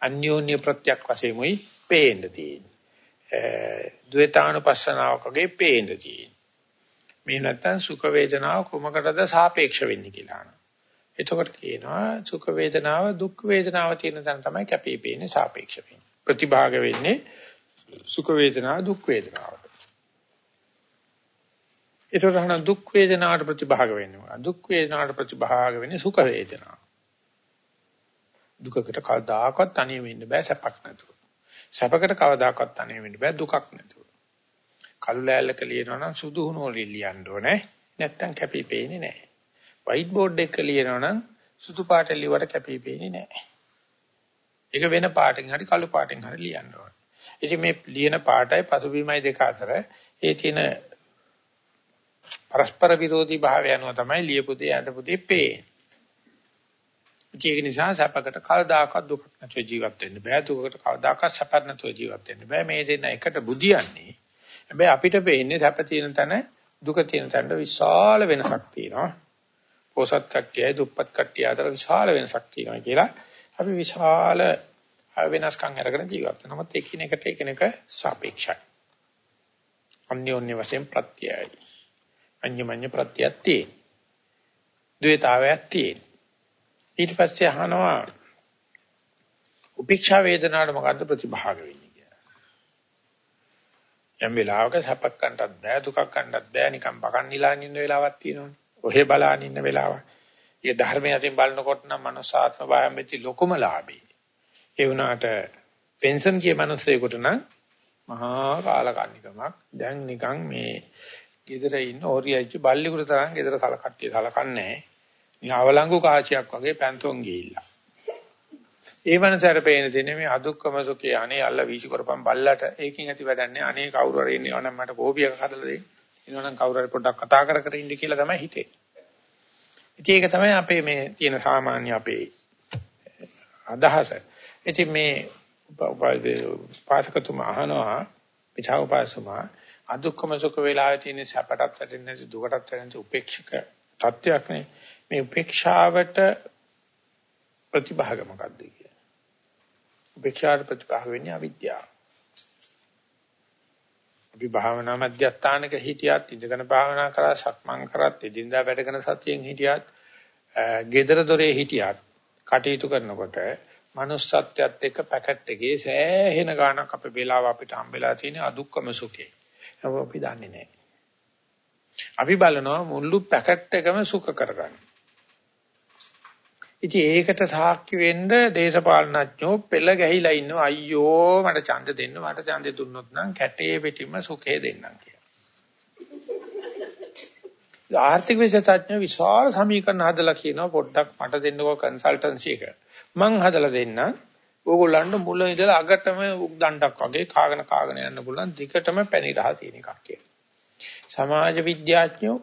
අන්‍යෝන්‍ය ප්‍රත්‍යක් වශයෙන්මයි පේන්න තියෙන්නේ. ද්වේතානුපස්සනාවක් වගේ පේන්න තියෙන්නේ. මේ නැත්තම් සුඛ වේදනාව කොමකටද සාපේක්ෂ වෙන්නේ කියලා අහනවා. එතකොට කියනවා සුඛ වේදනාව දුක් වේදනාව තියෙන තැන තමයි කැපී පෙනෙන්නේ සාපේක්ෂ වෙන්නේ. ප්‍රතිභාග වෙන්නේ සුඛ වේදනාව දුක් වේදනාවට. ඒතකොට අහන දුක් වේදනාවට ප්‍රතිභාග වෙන්නේ. දුක් වේදනාවට ප්‍රතිභාග වෙන්නේ සුඛ වේදනාව. දුකකට කවදාකවත් තනියම ඉන්න බෑ සැපක් නැතුව. සැපකට කවදාකවත් තනියම ඉන්න බෑ දුකක් නැතුව. කළු ලෑල්ලක ලියනවා නම් සුදු හුණු වලින් ලියන්න ඕනේ. නැත්තම් කැපී පෙනෙන්නේ නැහැ. වයිට් බෝඩ් එක ලියනවා නම් සුදු පාට ලියවට කැපී පෙනෙන්නේ නැහැ. ඒක වෙන පාටකින් හරි කළු පාටකින් හරි ලියන්න ඕනේ. ඉතින් මේ ලියන පාටයි පසුබිමයි දෙක අතර ඒ තියෙන පරස්පර විරෝධී භාවය අනුව තමයි ලියපු දේ අඳපු දේ පේන්නේ. ඒක නිසා සැපකට කවදාකවත් දුකක් නැතුව ජීවත් වෙන්න බෑ. දුකකට කවදාකවත් සැපක් නැතුව ජීවත් වෙන්න බෑ. මේ දෙන්න එකට බුදියන්නේ හැබැයි අපිට පේන්නේ සැප තියෙන තැන දුක තියෙන තැනට විශාල වෙනසක් තියෙනවා. පොසත් කට්ටියයි දුප්පත් කට්ටිය අතර විශාල වෙනසක් තියෙනවා කියලා අපි විශාල වෙනස්කම් අරගෙන ජීවත් වෙනවා. නමුත් එකිනෙකට එකිනෙක සාපේක්ෂයි. අන්‍යෝන්‍ය වශයෙන් ප්‍රත්‍යයයි. අන්‍යමඤ්ඤ ප්‍රත්‍යයක් තියෙන. ද්වේතාවයක් තියෙන. ඊට පස්සේ අහනවා උපේක්ෂා වේදනාවට මොකද්ද ප්‍රතිභාග වෙන්නේ? යම් වෙලාවක සැපක් ගන්නත් බෑ දුකක් ගන්නත් බෑ නිකන් බකන් නිලාගෙන ඉන්න වෙලාවක් තියෙනවනේ. ඔහෙ බලාගෙන ඉන්න වෙලාවක්. ඒ ධර්මයෙන් අතින් බලනකොට නම් මනුසාත්ම භාවයෙන් වෙච්ච ලොකුම ලාභේ. ඒ වුණාට පෙන්ෂන් කිය මිනිස්සෙකුට නම් මහා කාලකන්නිකමක්. දැන් නිකන් මේ ගෙදර ඉන්න ඕරියයිච්ච බල්ලිකුට තරම් ගෙදර සලකට්ටිය සලකන්නේ නැහැ. නිකන් අවලංගු කාසියක් වගේ පැන්තොන් ගිහිල්ලා. ඒ මනසට පේන දෙන්නේ මේ අදුක්කම සුඛේ අනේ අල්ල වීසි කරපම් බල්ලට ඒකින් ඇති වැඩන්නේ අනේ කවුරු හරි ඉන්නේ නම් මට කෝපියක් හදලා දෙන්න. එනවනම් කවුරු හරි පොඩ්ඩක් කතා කර කර ඉන්න කියලා තමයි හිතේ. ඉතින් ඒක තමයි අපේ මේ තියෙන සාමාන්‍ය අපේ අදහස. ඉතින් මේ පාසකතුමා අහනවා පිටාවපාසුමා අදුක්කම සුඛ වේලාවේ තියෙන සැපටත් වැටෙන්නේ නැති දුකටත් වැටෙන්නේ උපේක්ෂක තත්වයක් නේ. මේ උපේක්ෂාවට ප්‍රතිභාග මොකක්ද කියන්නේ? උපේක්ෂාට ප්‍රතිපහ වෙන්නේ අවිද්‍යාව. අපි භාවනා මධ්‍යස්ථානක හිටියත් ඉඳගෙන භාවනා කරා සක්මන් කරත් ඉදින්දා වැඩ කරන සතියෙන් හිටියත් gedara dore හිටියත් කටයුතු කරනකොට manussත්වයට එක්ක පැකට් එකේ සෑහෙන ගාණක් අපේ වෙලාව අපිට හම්බෙලා තියෙන අදුක්කම සුඛේ. ඒක අපි දන්නේ නැහැ. අපි බලනවා මුළු පැකට් එකම සුඛ කරගන්න. ඉතින් ඒකට සාක්ෂි වෙන්න දේශපාලනඥයෝ පෙළ ගැහිලා ඉන්නවා අයියෝ මට ඡන්ද දෙන්න මට ඡන්ද දුන්නොත් නම් කැටේ පිටින්ම සුඛේ දෙන්නම් කියලා. ආර්ථික විශේෂඥ විශාල සමීකරණ හදලා කියනවා පොඩ්ඩක් මට දෙන්නකෝ කන්සල්ටන්සි එක. මං හදලා දෙන්න. ඕගොල්ලන්ට මුල ඉඳලා අගටම දණ්ඩක් වගේ කාගෙන කාගෙන යන්න පුළුවන් දිගටම පැණි රහ තියෙන එකක් කියලා. සමාජ විද්‍යාඥයෝ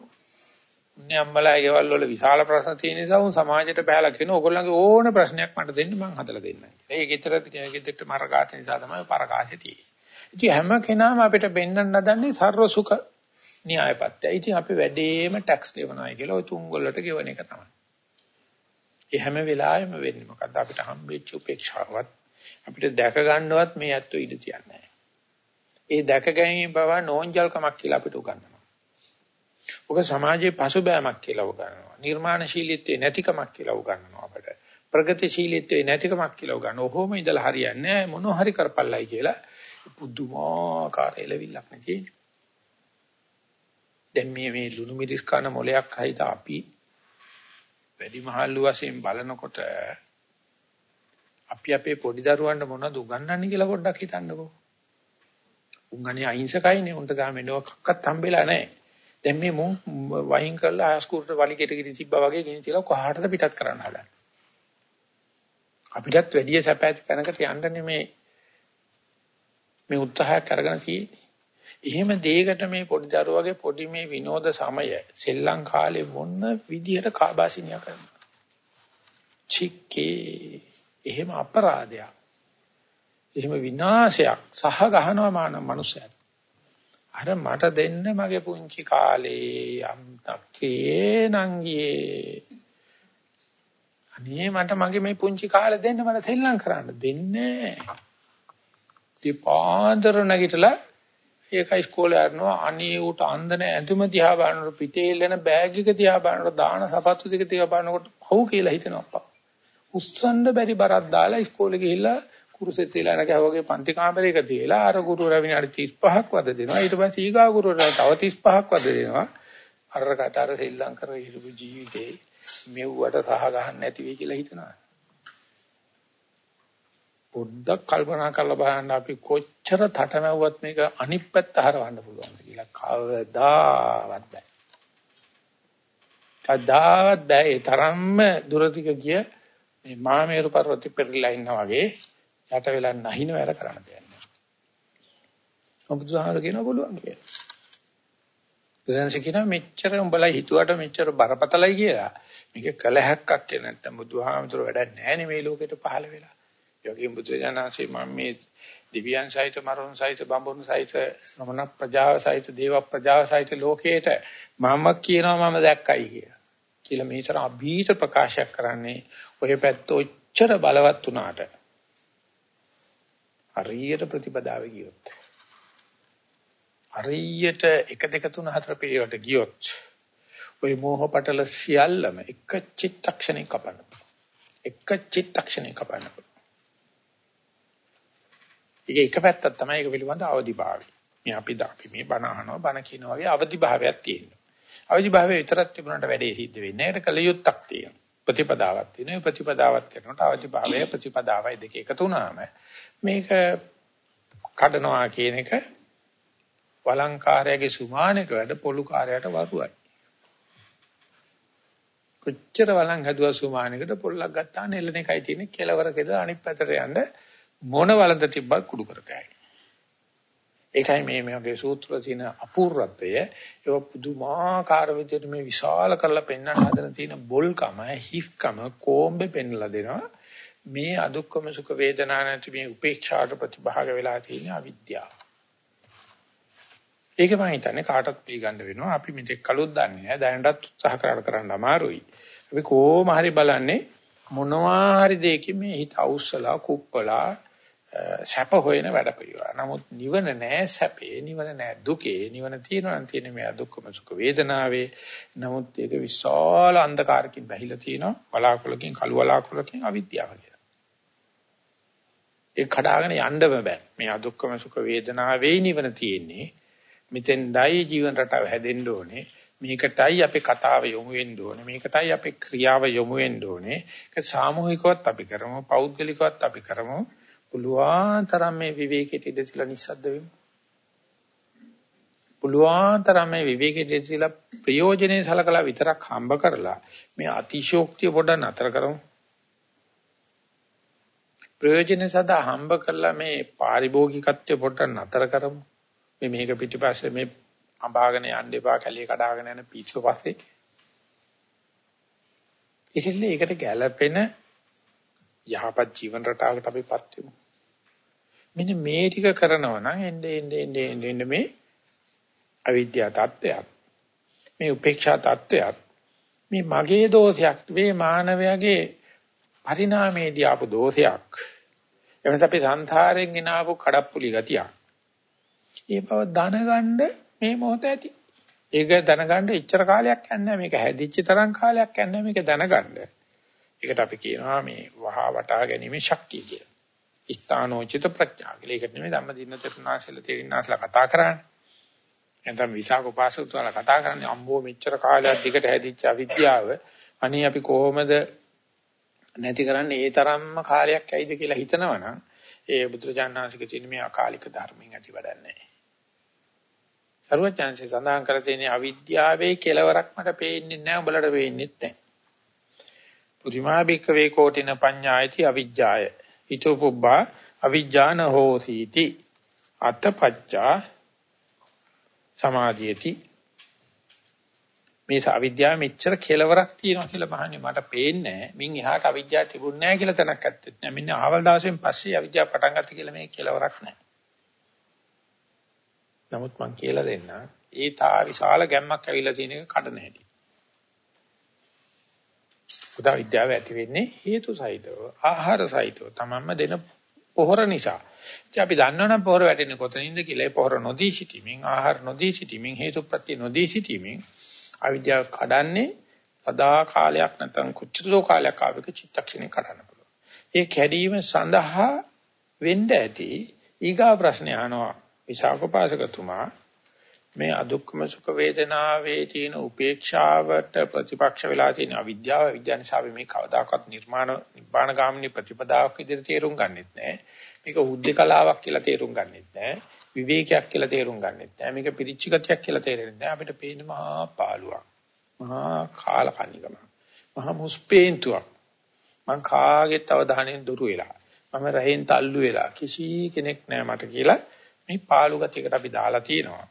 උන්නේ අම්මලා ඒවල් වල විශාල ප්‍රශ්න තියෙන නිසා උන් සමාජයට බහැලා කියන ඕගොල්ලන්ගේ ඕන ප්‍රශ්නයක් මට දෙන්න මං හදලා දෙන්නම්. ඒක ගෙදර ගෙදරට මරකාත නිසා තමයි පරකාශය තියෙන්නේ. ඉතින් හැම කෙනාම අපිට බෙන්නන්න හදන්නේ සර්ව සුඛ න්‍යායපත්‍ය. ඉතින් අපි වැඩේම ටැක්ස් ගෙවනවායි කියලා ওই තුන් ගොල්ලට ගෙවන එක තමයි. ඒ හැම වෙලාවෙම වෙන්නේ මොකද්ද අපිට හම්බෙච්ච උපේක්ෂාවත් අපිට දැක ගන්නවත් මේ ඇත්තෝ ඉඳ තියන්නේ ඒ දැක ගැනීම බව නෝන්ජල්කමක් කියලා අපිට උගන්වනවා. ඔක සමාජයේ පසුබෑමක් කියලා උගන්වනවා. නිර්මාණශීලීත්වයේ නැතිකමක් කියලා උගන්වනවා අපිට. ප්‍රගතිශීලීත්වයේ නැතිකමක් කියලා උගන්වනවා. ඔහොම ඉඳලා හරියන්නේ නැහැ මොනවා හරි කරපල්ලයි කියලා පුදුමාකාර එලවිල්ලක් නේ තියෙන්නේ. දැන් මේ මේ ලුණු මිරිස් කන මොලයක් හයිද අපි වැඩි මහල්ලු වශයෙන් බලනකොට අපි අපේ පොඩි දරුවන්ට මොනවද උගන්වන්නේ කියලා පොඩ්ඩක් හිතන්නකෝ. උන්ගනේ අහිංසකයිනේ උන්ට තාම එනවක්වත් හම්බෙලා නැහැ. දැන් මේ මුන් වයින් කරලා ආස්කූරට වලිගෙට ගිනි තිබ්බා වගේ ගිනි තියලා කොහාටද පිටත් කරන්න හදන්නේ. අපිටත් වැඩි සැප ඇති තැනකට යන්න මේ මේ උත්සාහයක් අරගෙන තියෙන්නේ. එහෙම දෙයකට මේ පොඩි දරුවගේ පොඩි මේ විනෝද සමය සෙල්ලම් කාලේ මොන විදියට කාබාසිනිය කරනවා. චික්කේ එහෙම අපරාධයක්. එහෙම විනාශයක් සහ ගහනවා මාන මනුස්සයන්. අර මට දෙන්න මගේ පුංචි කාලේ අම්තක්කේ නංගියේ අනේ මට මගේ මේ පුංචි කාලේ දෙන්න මට සෙල්ලම් කරන්න දෙන්නේ නැහැ. දීපාන්දර නැගිටලා ඒක ඉස්කෝලේ යනවා අනේ ඌට අන්දන ඇඳුම දිහා බලනකොට පිටේ එල්ලෙන බෑග් එක දිහා බලනකොට දාන සපත්තු ටික දිහා බලනකොට පව් කියලා හිතෙනවා අප්පා. උස්සන්න බැරි බරක් දාලා ඉස්කෝලේ ගිහිල්ලා කුරුසෙත් තියලා නැග වගේ පන්ති කාමරයක තියලා අර ගුරුවරයා විනාඩි 35ක් වද දෙනවා. ඊට පස්සේ ඊගා ගුරුවරයා තව 35ක් වද දෙනවා. අරකට අර ශ්‍රී ලංකාවේ හිටපු ජීවිතේ මෙව්වට සහ ගහන්න නැති වෙයි කියලා හිතනවා. පොඩ්ඩක් කල්පනා කරලා බලන්න අපි කොච්චර තටමැව්වත් මේක අනිත් පැත්ත හරවන්න පුළුවන්ද කියලා කවදාවත් බෑ. කවදාවත් බෑ ඒ තරම්ම දුරදිග ගිය මේ මාමේරු පර්වතෙ පෙරලා ඉන්නා වගේ යට වෙලා නැහින වැඩ කරන්න දෙයක් නෑ. අමුතුහාර කියන පුළුවන් කියලා. බුදුන්සේ කියන මෙච්චර උඹලා හිතුවට මෙච්චර බරපතලයි කියලා. මේක කලහක්ක් කියලා නැත්තම් බුදුහාමතුර වැඩක් නෑනේ මේ ලෝකෙට පහළ වෙලා. යෝගී බුදුජානන්සේ මම මේ දිව්‍යයන් සහිත මරුන් සහිත බඹුන් සහිත ශ්‍රමණ ප්‍රජාව සහිත දේව ප්‍රජාව සහිත ලෝකේට මම කියනවා මම දැක්කයි කියලා. කියලා මේ තරම් අභීත ප්‍රකාශයක් කරන්නේ ඔය පැත්ත ඔච්චර බලවත් වුණාට හරියට ප්‍රතිපදාව ගියොත් හරියට 1 2 3 4 පිළිවෙලට ගියොත් ওই මෝහ පටල සියල්ලම එක චිත්තක්ෂණයක කපන්න. එක චිත්තක්ෂණයක කපන්න. ඒක එක පැත්තක් තමයි ඒක පිළිබඳ අවදිභාවය. මේ අපි අපි මේ බණ අහනවා බණ කියන වගේ අවදිභාවයක් තියෙනවා. අවදිභාවය විතරක් තිබුණාට වැඩේ සිද්ධ වෙන්නේ නැහැ. ඒක කලියුත්තක් තියෙනවා. ප්‍රතිපදාවක් තියෙනවා. ප්‍රතිපදාවක් කරනකොට අවදිභාවය ප්‍රතිපදාවයි දෙක එකතු වුණාම මේක කඩනවා කියන එක වළංකාරයගේ සුමානක වැඩ පොළු කාර්යයට වරුවයි. කොච්චර වළං හැදුවා සුමානකට පොල්ලක් ගත්තා නෙල්ලන එකයි තියෙන්නේ කෙලවරකද අනිත් පැත්තට යන්න මොන වලද තිබ්බත් කුඩු කරකයි. ඒකයි මේ මේ වගේ සූත්‍ර තියෙන අපූර්වත්වය ඒක පුදුමාකාර විදිහට මේ විශාල කරලා පෙන්වන්න හදන තියෙන බොල්කම හිස්කම කොම්බේ පෙන්ලා දෙනවා මේ අදුක්කම සුඛ වේදනා නැති මේ උපේක්ෂාට ප්‍රතිභාග වෙලා තියෙන අවිද්‍යාව. ඒක මම හිතන්නේ කාටත් පිළිගන්න වෙනවා අපි මෙතෙක් කලොත් දන්නේ නැහැ දැනටත් උත්සාහ කරන්න අමාරුයි. අපි කොහොම හරි බලන්නේ මොනවා හරි දෙයකින් මේ හිත අවුස්සලා කුප්පලා සැප හොයන වැඩ පිළිවෙල. නමුත් නිවන නෑ සැපේ, නිවන නෑ දුකේ, නිවන තියෙනවා නම් තියෙන මේ දුක්ඛම සුඛ වේදනාවේ. නමුත් ඒක විශාල අන්ධකාරකින් බැහැලා තියෙනවා. බලාකුලකින් කළු බලාකුලකින් අවිද්‍යාව කියලා. ඒ කඩාගෙන යන්නම බෑ. මේ අදුක්කම සුඛ වේදනාවේ නිවන තියෙන්නේ. මෙතෙන්දයි ජීවන රටාව හැදෙන්න ඕනේ. මේකටයි අපේ කතාව යොමු වෙන්න ඕනේ. මේකටයි අපේ ක්‍රියාව යොමු වෙන්න ඕනේ. ඒක සාමූහිකවත් අපි කරමු, පෞද්ගලිකවත් අපි කරමු. පුළුවන් තරම් මේ විවේකයට ඉඳ තියලා නිස්සද්ද වෙමු. පුළුවන් තරම් මේ විවේකයට ඉඳ තියලා ප්‍රයෝජනේ සලකලා විතරක් හම්බ කරලා මේ අතිශෝක්තිය පොඩ නතර කරමු. ප්‍රයෝජනේ සදා හම්බ කරලා මේ පාරිභෝගිකත්වය පොඩ නතර කරමු. මේ මේක පිටිපස්සේ මේ අඹාගෙන යන්න එපා කැලිය කඩාගෙන යන පිස්සු පස්සේ. ඉතින් ඒකට ගැළපෙන යහපත් ජීවන රටාවකට අපිපත් වෙමු. මෙන්න මේ ටික කරනවා නම් එnde ende ende ende මේ අවිද්‍යා තත්ත්වයක්. මේ උපේක්ෂා තත්ත්වයක්. මේ මගේ දෝෂයක් වේ මානවයාගේ පරිණාමයේදී ආපු දෝෂයක්. එවනස අපි සංසාරයෙන් ගෙන ආපු කඩප්පුලි ගතියක්. ඒ බව දැනගන්න මේ මොහොත ඇති. ඒක දැනගන්න ඉච්චර කාලයක් යන්නේ මේක හැදිච්ච තරම් කාලයක් යන්නේ මේක දැනගන්න. ඒකට අපි කියනවා මේ වහා වටා ගැනීම ශක්තිය කියලා. ස්ථානෝචිත ප්‍රඥා කියලා. ඒකට නෙමෙයි ධම්මදින්න තෙරුණාසල තෙරින්නාසල කතා කරන්නේ. එතන විසාක උපාසකතුමාලා කතා කරන්නේ අම්බෝ මෙච්චර කාලයක් දිගට හැදිච්ච අවිද්‍යාව අනේ අපි කොහොමද නැති කරන්නේ ඒ තරම්ම කාලයක් ඇයිද කියලා හිතනවනම් ඒ බුදුරජාණන්සේක තියෙන මේ අකාලික ධර්මයෙන් ඇති වැඩක් නැහැ. සරුවචාන්සේ සඳහන් කර තියෙන අවිද්‍යාවේ කෙලවරක් මට පේන්නේ නැහැ උඹලට පේන්නේ නැහැ. පුරිමා බික්කවේ කෝටින පඤ්ඤායති අවිජ්ජාය. ඊතෝ පුබ්බා අවිජ්ජාන හෝසීති. අතපච්චා සමාධියති මේ අවිද්‍යාව මෙච්චර කෙලවරක් තියෙනවා කියලා මහන්නේ මට පේන්නේ. මින් එහාට අවිද්‍යාව තිබුණ නැහැ කියලා තැනක් ඇත්තෙත් නැහැ. මෙන්න ආවල් දවසෙන් පස්සේ අවිද්‍යාව පටන් ගත්ත කියලා මේ කෙලවරක් නැහැ. නමුත් මං කියලා දෙන්න ඒ තා විශාල ගැම්මක් ඇවිල්ලා තියෙන එක කඩන හැටි. උදා විද්‍යාව ඇති වෙන්නේ හේතු සහිතව ආහාර සහිතව තමන්ම දෙන පොහොර නිසා. ඉතින් අපි දන්නවනම් පොහොර වැටෙන්නේ කොතනින්ද කියලා ඒ පොහොර නොදී සිටීමෙන් ආහාර නොදී සිටීමෙන් හේතුප්‍රත්‍ය නොදී සිටීමෙන් අවිද්‍යාව කඩන්නේ සදා කාලයක් නැත්නම් කුච්චතෝ කාලයක් ආවක චිත්තක්ෂණේ කඩන්න පුළුවන්. ඒ කැඩීම සඳහා වෙන්න ඇති ඊගා ප්‍රශ්නේ අහනවා විසාකෝපාසකතුමා මේ අදුක්කම සුඛ වේදනාවේ තියෙන උපේක්ෂාවට ප්‍රතිපක්ෂ වෙලා තියෙන අවිද්‍යාව විද්‍යා නිසා මේ කවදාකවත් නිර්මාණ නිබ්බාන ගාමිනී ප්‍රතිපදාවක් විදිහට තේරුම් ගන්නෙත් නැහැ. මේක උද්දේ කලාවක් කියලා තේරුම් ගන්නෙත් නැහැ. විවේකයක් කියලා තේරුම් ගන්නෙත් නැහැ. මේක පිරිච්ච ගතියක් කියලා තේරෙන්නේ නැහැ. අපිට පේන්නේ මහා පාළුවක්. මහා කාලකන්නිකම. මහා මුස්පේන්තුවක්. මං කාගෙත් අවධානයෙන් දුරු වෙලා. මම රහෙන් තල්ලු වෙලා කිසි කෙනෙක් නැහැ මට කියලා මේ පාළු ගතියකට අපි දාලා තියෙනවා.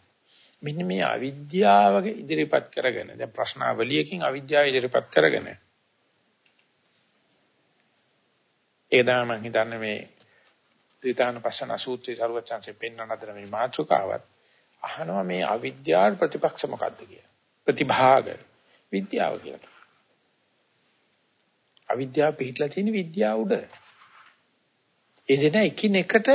මෙන්න මේ අවිද්‍යාව ඉදිරිපත් කරගෙන දැන් ප්‍රශ්නාවලියකින් අවිද්‍යාව ඉදිරිපත් කරගෙන ඒ තමයි මම හිතන්නේ මේ ත්‍රිතාන පස්සන සූත්‍රයේ සරුවචාන්සේ පෙන්වන අතර මේ මාතෘකාවත් අහනවා මේ අවිද්‍යාව ප්‍රතිපක්ෂ මොකද්ද කියලා. ප්‍රතිභාග විද්‍යාව කියලා. අවිද්‍යාව පිටලා තියෙන විද්‍යාව උඩ. ඒ දෙන එකිනෙකට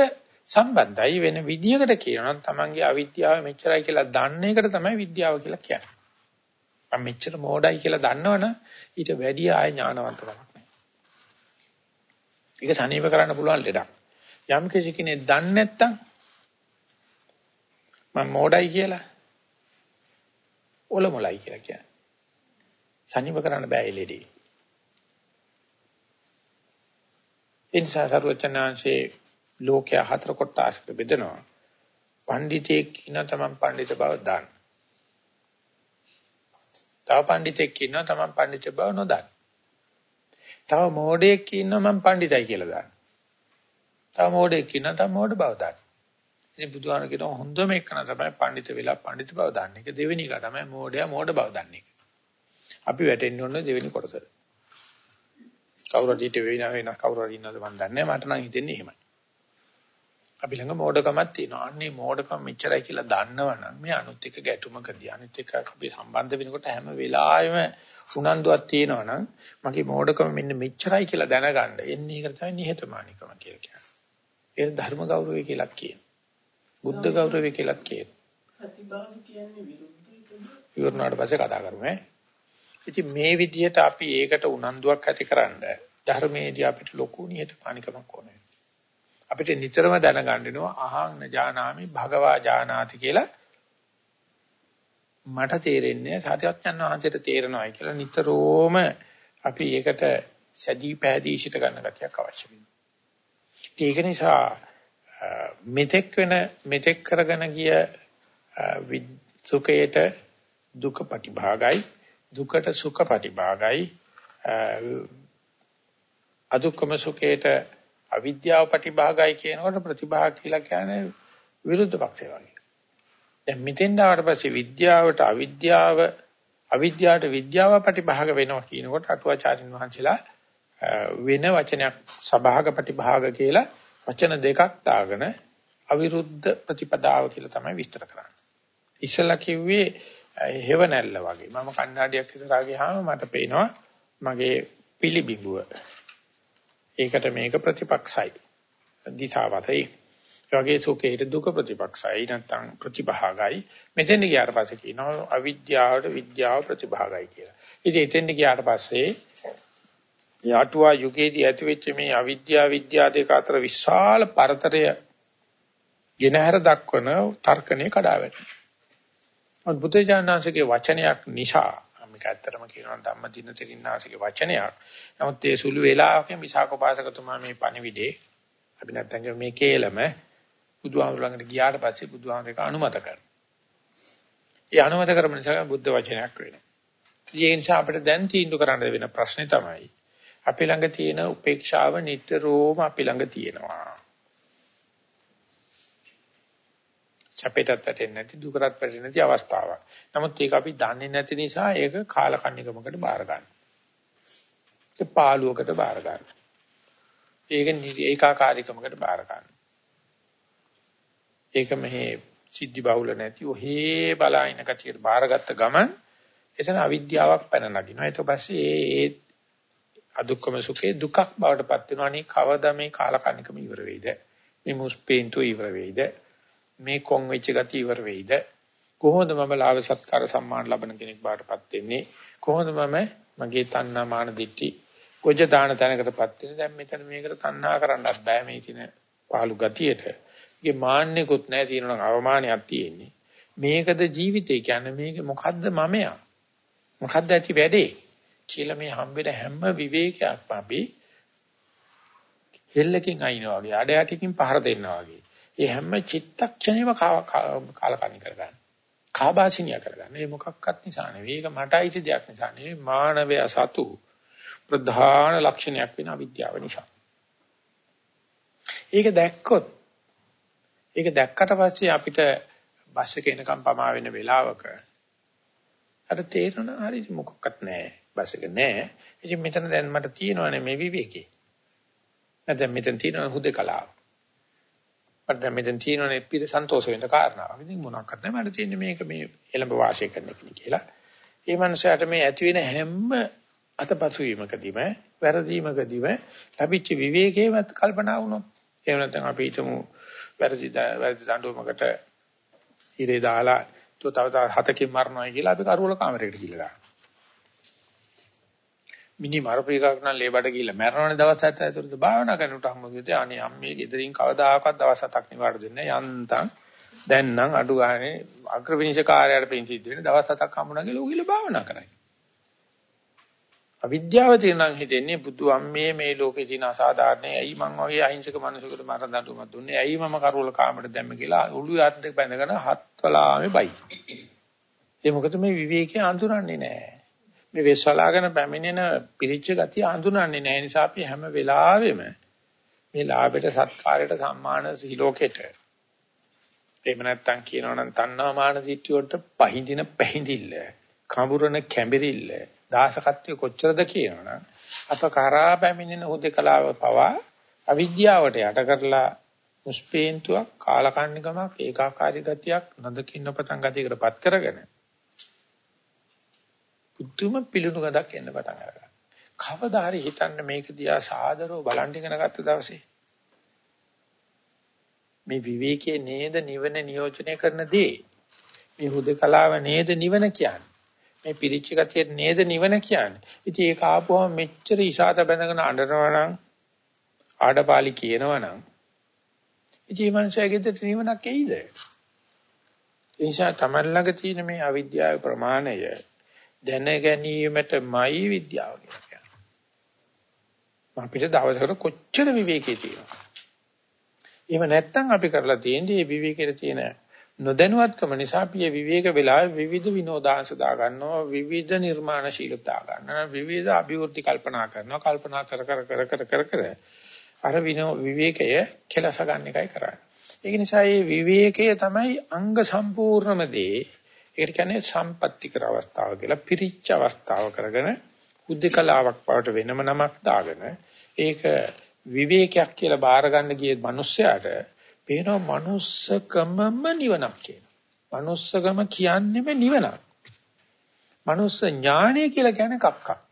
සම්බන්ධයි වෙන විදියකට කියනවා නම් තමන්ගේ අවිද්‍යාව මෙච්චරයි කියලා දන්න එකට තමයි විද්‍යාව කියලා කියන්නේ. මම මෙච්චර මෝඩයි කියලා දන්නවනම් ඊට වැඩි ආය ඥානවන්තකමක් නැහැ. ඒක සනීප කරන්න පුළුවන් ලෙඩක්. යම් කිසි කෙනෙක් දන්නේ නැත්තම් මම මෝඩයි කියලා ඔලොමලයි කියලා කියන්නේ. සනීප කරන්න බෑ ලෙඩේ. ඉන්සා සර්වචනාංශේ ලෝකයා හතර කොටසකට බෙදනවා. පඬිතෙක් ඉන්න තමන් පඬිත බව දන්න. තව පඬිතෙක් ඉන්නවා තමන් පඬිත බව නොදන්න. තව මෝඩයෙක් ඉන්නවා මම පඬිතයි කියලා දන්න. තව මෝඩයෙක් ඉන්නවා තව මෝඩ බව දන්න. ඉතින් බුදුහාම කියනවා හොඳම එකන තමයි පඬිත වෙලා පඬිත බව දන්නේ. ඒක දෙවෙනි එක තමයි මෝඩයා මෝඩ බව දන්නේ. අපි වැටෙන්න ඕනේ දෙවෙනි කොටසට. කවුරු හරි ඊට වෙන වෙන කවුරු හරි ඉන්නවද මන් දන්නේ නැහැ. මට නම් හිතෙන්නේ එහෙමයි. අපි ළඟ මෝඩකමක් තියෙනවා. අන්නේ මෝඩකම මෙච්චරයි කියලා දන්නවනම් මේ අනුත් එක්ක ගැටුමකදී අනිත් එක්ක අපි සම්බන්ධ වෙනකොට හැම වෙලාවෙම උනන්දුවක් තියෙනවනම් මගේ මෝඩකම මෙන්න මෙච්චරයි කියලා දැනගන්න. එන්නේ ඒක තමයි නිහතමානීකම කියලා කියන්නේ. ඒ ධර්ම ගෞරවය කියලා කියන. බුද්ධ ගෞරවය කියලා කියන. ප්‍රතිභාව කියන්නේ විරුද්ධ ඉවරනාට පස්සේ කතා කරමු ඈ. ඉතින් මේ විදිහට අපි ඒකට උනන්දුවක් ඇතිකරන්න ධර්මයේදී අපිට ලොකු නිහතමානීකමක් ඕනේ. අපිට නිතරම දැනගන්න වෙනවා අහං ඥානාමි භගවා ඥානාති කියලා මට තේරෙන්නේ සත්‍යඥාන වහන්සේට තේරෙනවායි කියලා නිතරම අපි ඒකට සැදී පැහැදී සිට ගන්න ගතියක් අවශ්‍ය වෙනවා. ඒක නිසා මෙතෙක් වෙන මෙතෙක් කරගෙන ගිය සුඛයට දුක ප්‍රතිභාගයි දුකට සුඛ ප්‍රතිභාගයි අදුක්කම සුඛයට අවිද්‍යාව ප්‍රතිභාගයි කියනකොට ප්‍රතිභාග කියලා කියන්නේ විරුද්ධ පක්ෂය වගේ. දැන් මෙතෙන් ආවට පස්සේ විද්‍යාවට අවිද්‍යාව අවිද්‍යාවට විද්‍යාව ප්‍රතිභාග වෙනවා කියනකොට අටුවාචාරින් වහන්සේලා වෙන වචනයක් සභාග ප්‍රතිභාග කියලා වචන දෙකක් දාගෙන අවිරුද්ධ ප්‍රතිපදාව කියලා තමයි විස්තර කරන්නේ. ඉස්සලා කිව්වේ හේව නැල්ල වගේ. මම කණ්ණාඩියක් ඉස්සරහා ගියාම මට පේනවා මගේ පිළිබිඹුව. ඒකට මේක ප්‍රතිපක්ෂයි. දිශාවතයි. ඒ වගේ සුඛේට දුක ප්‍රතිපක්ෂයි නැත්නම් ප්‍රතිභාගයි. මෙතෙන් ගියාට පස්සේ කියනවා අවිද්‍යාවට විද්‍යාව ප්‍රතිභාගයි කියලා. ඉතින් එතෙන් ගියාට පස්සේ යාටුවා යුගයේදී ඇතිවෙච්ච මේ අවිද්‍යාව විද්‍යාව දෙක අතර විශාල පරතරය ගෙනහැර දක්වන තර්කණේ කඩා වැටෙනවා. මොකද බුදුජානනාංශගේ වචනයක් නිසා මේක ඇත්තටම කියනවා ධම්මදින තෙරින්නාංශගේ වචනයක්. නමුත් ඒ සුළු වේලාවකින් විසාකෝපාසකතුමා මේ පණිවිඩේ අපි නැත්තම් මේ කේලම බුදුහාමුදුර ළඟට ගියාට පස්සේ බුදුහාමුදුරේක අනුමත කරනවා. ඒ අනුමත කරන නිසා බුද්ධ වචනයක් වෙනවා. ඒ නිසා අපිට දැන් තීන්දුව කරන්න වෙන ප්‍රශ්නේ තමයි අපි ළඟ තියෙන උපේක්ෂාව නිතරම අපි ළඟ තියෙනවා. චපේටත් වැටෙන්නේ නැති දුකටත් වැටෙන්නේ නැති අවස්ථාවක්. නමුත් ඒක අපි දන්නේ නැති නිසා ඒක කාලකන්නිකමකට බාර ගන්නවා. ඒ පාළුවකට බාර ගන්නවා. ඒක ඒකාකාරීකමකට බාර ගන්නවා. ඒක මෙහි සිද්ධි බහුල නැති ඔහේ බලාින කතියට බාරගත්ත ගමන් එතන අවිද්‍යාවක් පැන නගිනවා. ඊට පස්සේ ඒ අදුක්කම සුඛේ දුකක් බවට පත් වෙනවා. අනේ කවදා මේ කාලකන්නිකම ඉවර වෙයිද? මේ මුස්පේන්තු ඉවර වෙයිද? මේ කොන් වෙච්ච ගතිය ඉවර වෙයිද? කොහොමද මම ලාභ සත්කාර සම්මාන ලබන කෙනෙක් බාටපත් වෙන්නේ? කොහොමද මම මගේ තණ්හා මාන දිට්ටි කොජ දාන තැනකටපත් වෙන්නේ? දැන් මෙතන මේකට තණ්හා කරන්නත් බෑ මේ තින පහළු ගතියට. ඒකේ මාන්නේකුත් නැහැ තියෙනවා අවමානයක් තියෙන්නේ. මේකද ජීවිතේ කියන්නේ මේක මොකද්ද මමයා? මොකද්ද ඇති වැඩේ? කියලා මේ හම්බෙන හැම විවේකයක්ම අපි හෙල්ලකින් අයින්නවා වගේ, අඩ යටිකින් පහර දෙන්නවා වගේ. ඒ හැම චිත්තක්ෂණයම කාලකණ්ණි කරගන්න. කාබාසිනිය කරගන්න. ඒ මොකක්වත් නිසා නෙවෙයි. ඒක මට අයිති දෙයක් නිසා නෙවෙයි. මානවය සතු ප්‍රධාන ලක්ෂණයක් වෙන අවිද්‍යාව නිසා. ඒක දැක්කොත් ඒක දැක්කට පස්සේ අපිට බස් එක එනකම් පමා වෙන වෙලාවක අර තේරෙන හරි මොකක්වත් නැහැ. බස් එක නැහැ. ඉතින් මෙතන දැන් මට තියෙනවනේ මේ විවේකේ. නැත්නම් මෙතන තියෙනව හුදකලාව. මට දැන් මෙතන තියෙනනේ පිට සන්තෝෂ වෙන්න කාරණාවක්. ඉතින් මොනක්වත් නැහැ මට තියෙන්නේ මේක මේ එළඹ වාසය කරන කෙනෙක් කියලා. ඒ මනුස්සයාට මේ ඇති වෙන හැම අතපසු වීමකදීම වැරදීමකදීම ලැබිච්ච විවේකේවත් කල්පනා වුණොත් එහෙම නැත්නම් අපි හිතමු වැරදි වැරදි දඬුවමකට ඉරේ දාලා තව තව හතකින් මරනවා කියලා අපි කරුවල කාමරයකට ගිහලා මිනි මරපු එකක් නම් ලේබඩ ගිහිල්ලා මැරෙනවනේ දවස් 7 ඇතුළත භාවනා කරනකොට හම්බුනේ අනේ අම්මේ ගෙදරින් කවදාකවත් දවස් 7ක් නිවාඩු දෙන්නේ යන්තම් දැන් නම් අඩු ගානේ අග්‍රවිනිශ කාර්යයට පින් සිද්ධ වෙන දවස් 7ක් හම්බුනා කියලා උගිල භාවනා කරයි. අවිද්‍යාව තියෙනනම් හිතෙන්නේ බුදු අම්මේ මේ ලෝකේ තියෙන අසාධාරණේ ඇයි මං වගේ අහිංසක මිනිසෙකුට මරණ දඬුවමක් දුන්නේ ඇයි මම කරුවල කාමරට දැම්ම කියලා ඔළුවේ අත් දෙක බැඳගෙන හත්වලාමේ බයි. ඒ මොකද මේ විවේකයේ අඳුරන්නේ නැහැ. මේ වෙස්සලාගෙන පැමිණෙන පිරිච්ච ගතිය හඳුනන්නේ නැහැ. නිසා අපි හැම වෙලාවෙම මේ ලාභයට සත්කාරයට සම්මාන සිලෝකෙට එහෙම නැත්නම් කියනවනම් තණ්හා මාන දිට්ඨිය වලට පහඳින පැහිඳිල්ල කඹුරන කැඹිරිල්ල දාසකත්වය කොච්චරද කියනවනම් අප කරා පැමිණෙන හුදකලාව පවා අවිද්‍යාවට යට කරලා මුස්පේන්තුවක් කාලකන්නිකමක් ඒකාකාරී ගතියක් නදකින්න පතන් ගතියකටපත් කරගෙන පුදුම පිළුණු ගඳක් එන්න පටන් අරගන්නවා. කවදා හරි හිතන්න මේක දිහා සාදරව බලන් ඉගෙන ගත්ත දවසේ මේ විවේකයේ නේද නිවන නියෝජනය කරන දේ. මේ හුදකලාව නේද නිවන කියන්නේ. මේ පිරිච්ච ගතිය නේද නිවන කියන්නේ. ඉතින් ඒක ආපුවම මෙච්චර ඉසాత බැඳගෙන අඬනවා නම් ආඩපාලි කියනවා නම් ඉතින් මේ මනුස්සයා ගෙදරට නිවනක් එයිද? ඒ නිසා තමන් ළඟ තියෙන මේ අවිද්‍යාවේ ප්‍රමාණය දැන ගැනීමටමයි විද්‍යාව කියන්නේ. අපිට දවසකට කොච්චර විවේකී තියෙනවා. එහෙම නැත්නම් අපි කරලා තියෙන්නේ මේ විවේකයේ තියෙන නොදැනුවත්කම නිසා අපි විවේක වෙලාවේ විවිධ විනෝදාංශ දා ගන්නවා විවිධ නිර්මාණශීලතා ගන්නවා විවිධ අභිවෘද්ධි කල්පනා කරනවා කල්පනා කර කර කර කර කර කර අර විනෝ විවේකය කෙලස ගන්න එකයි කරන්නේ ඒක නිසා මේ විවේකය තමයි අංග සම්පූර්ණම දේ ඒකට කියන්නේ සම්පත්‍තිකර අවස්ථාව කියලා පිරිච්ච අවස්ථාව කරගෙන උද්දකලාවක් බවට වෙනම නමක් දාගෙන ඒක විවේකයක් කියලා බාර ගන්න ගිය මිනිස්සයාට පේනවා manussකමම නිවනක් කියලා. manussකම කියන්නේම නිවනක්. manuss ඥානය කියලා කියන්නේ කක්කක්.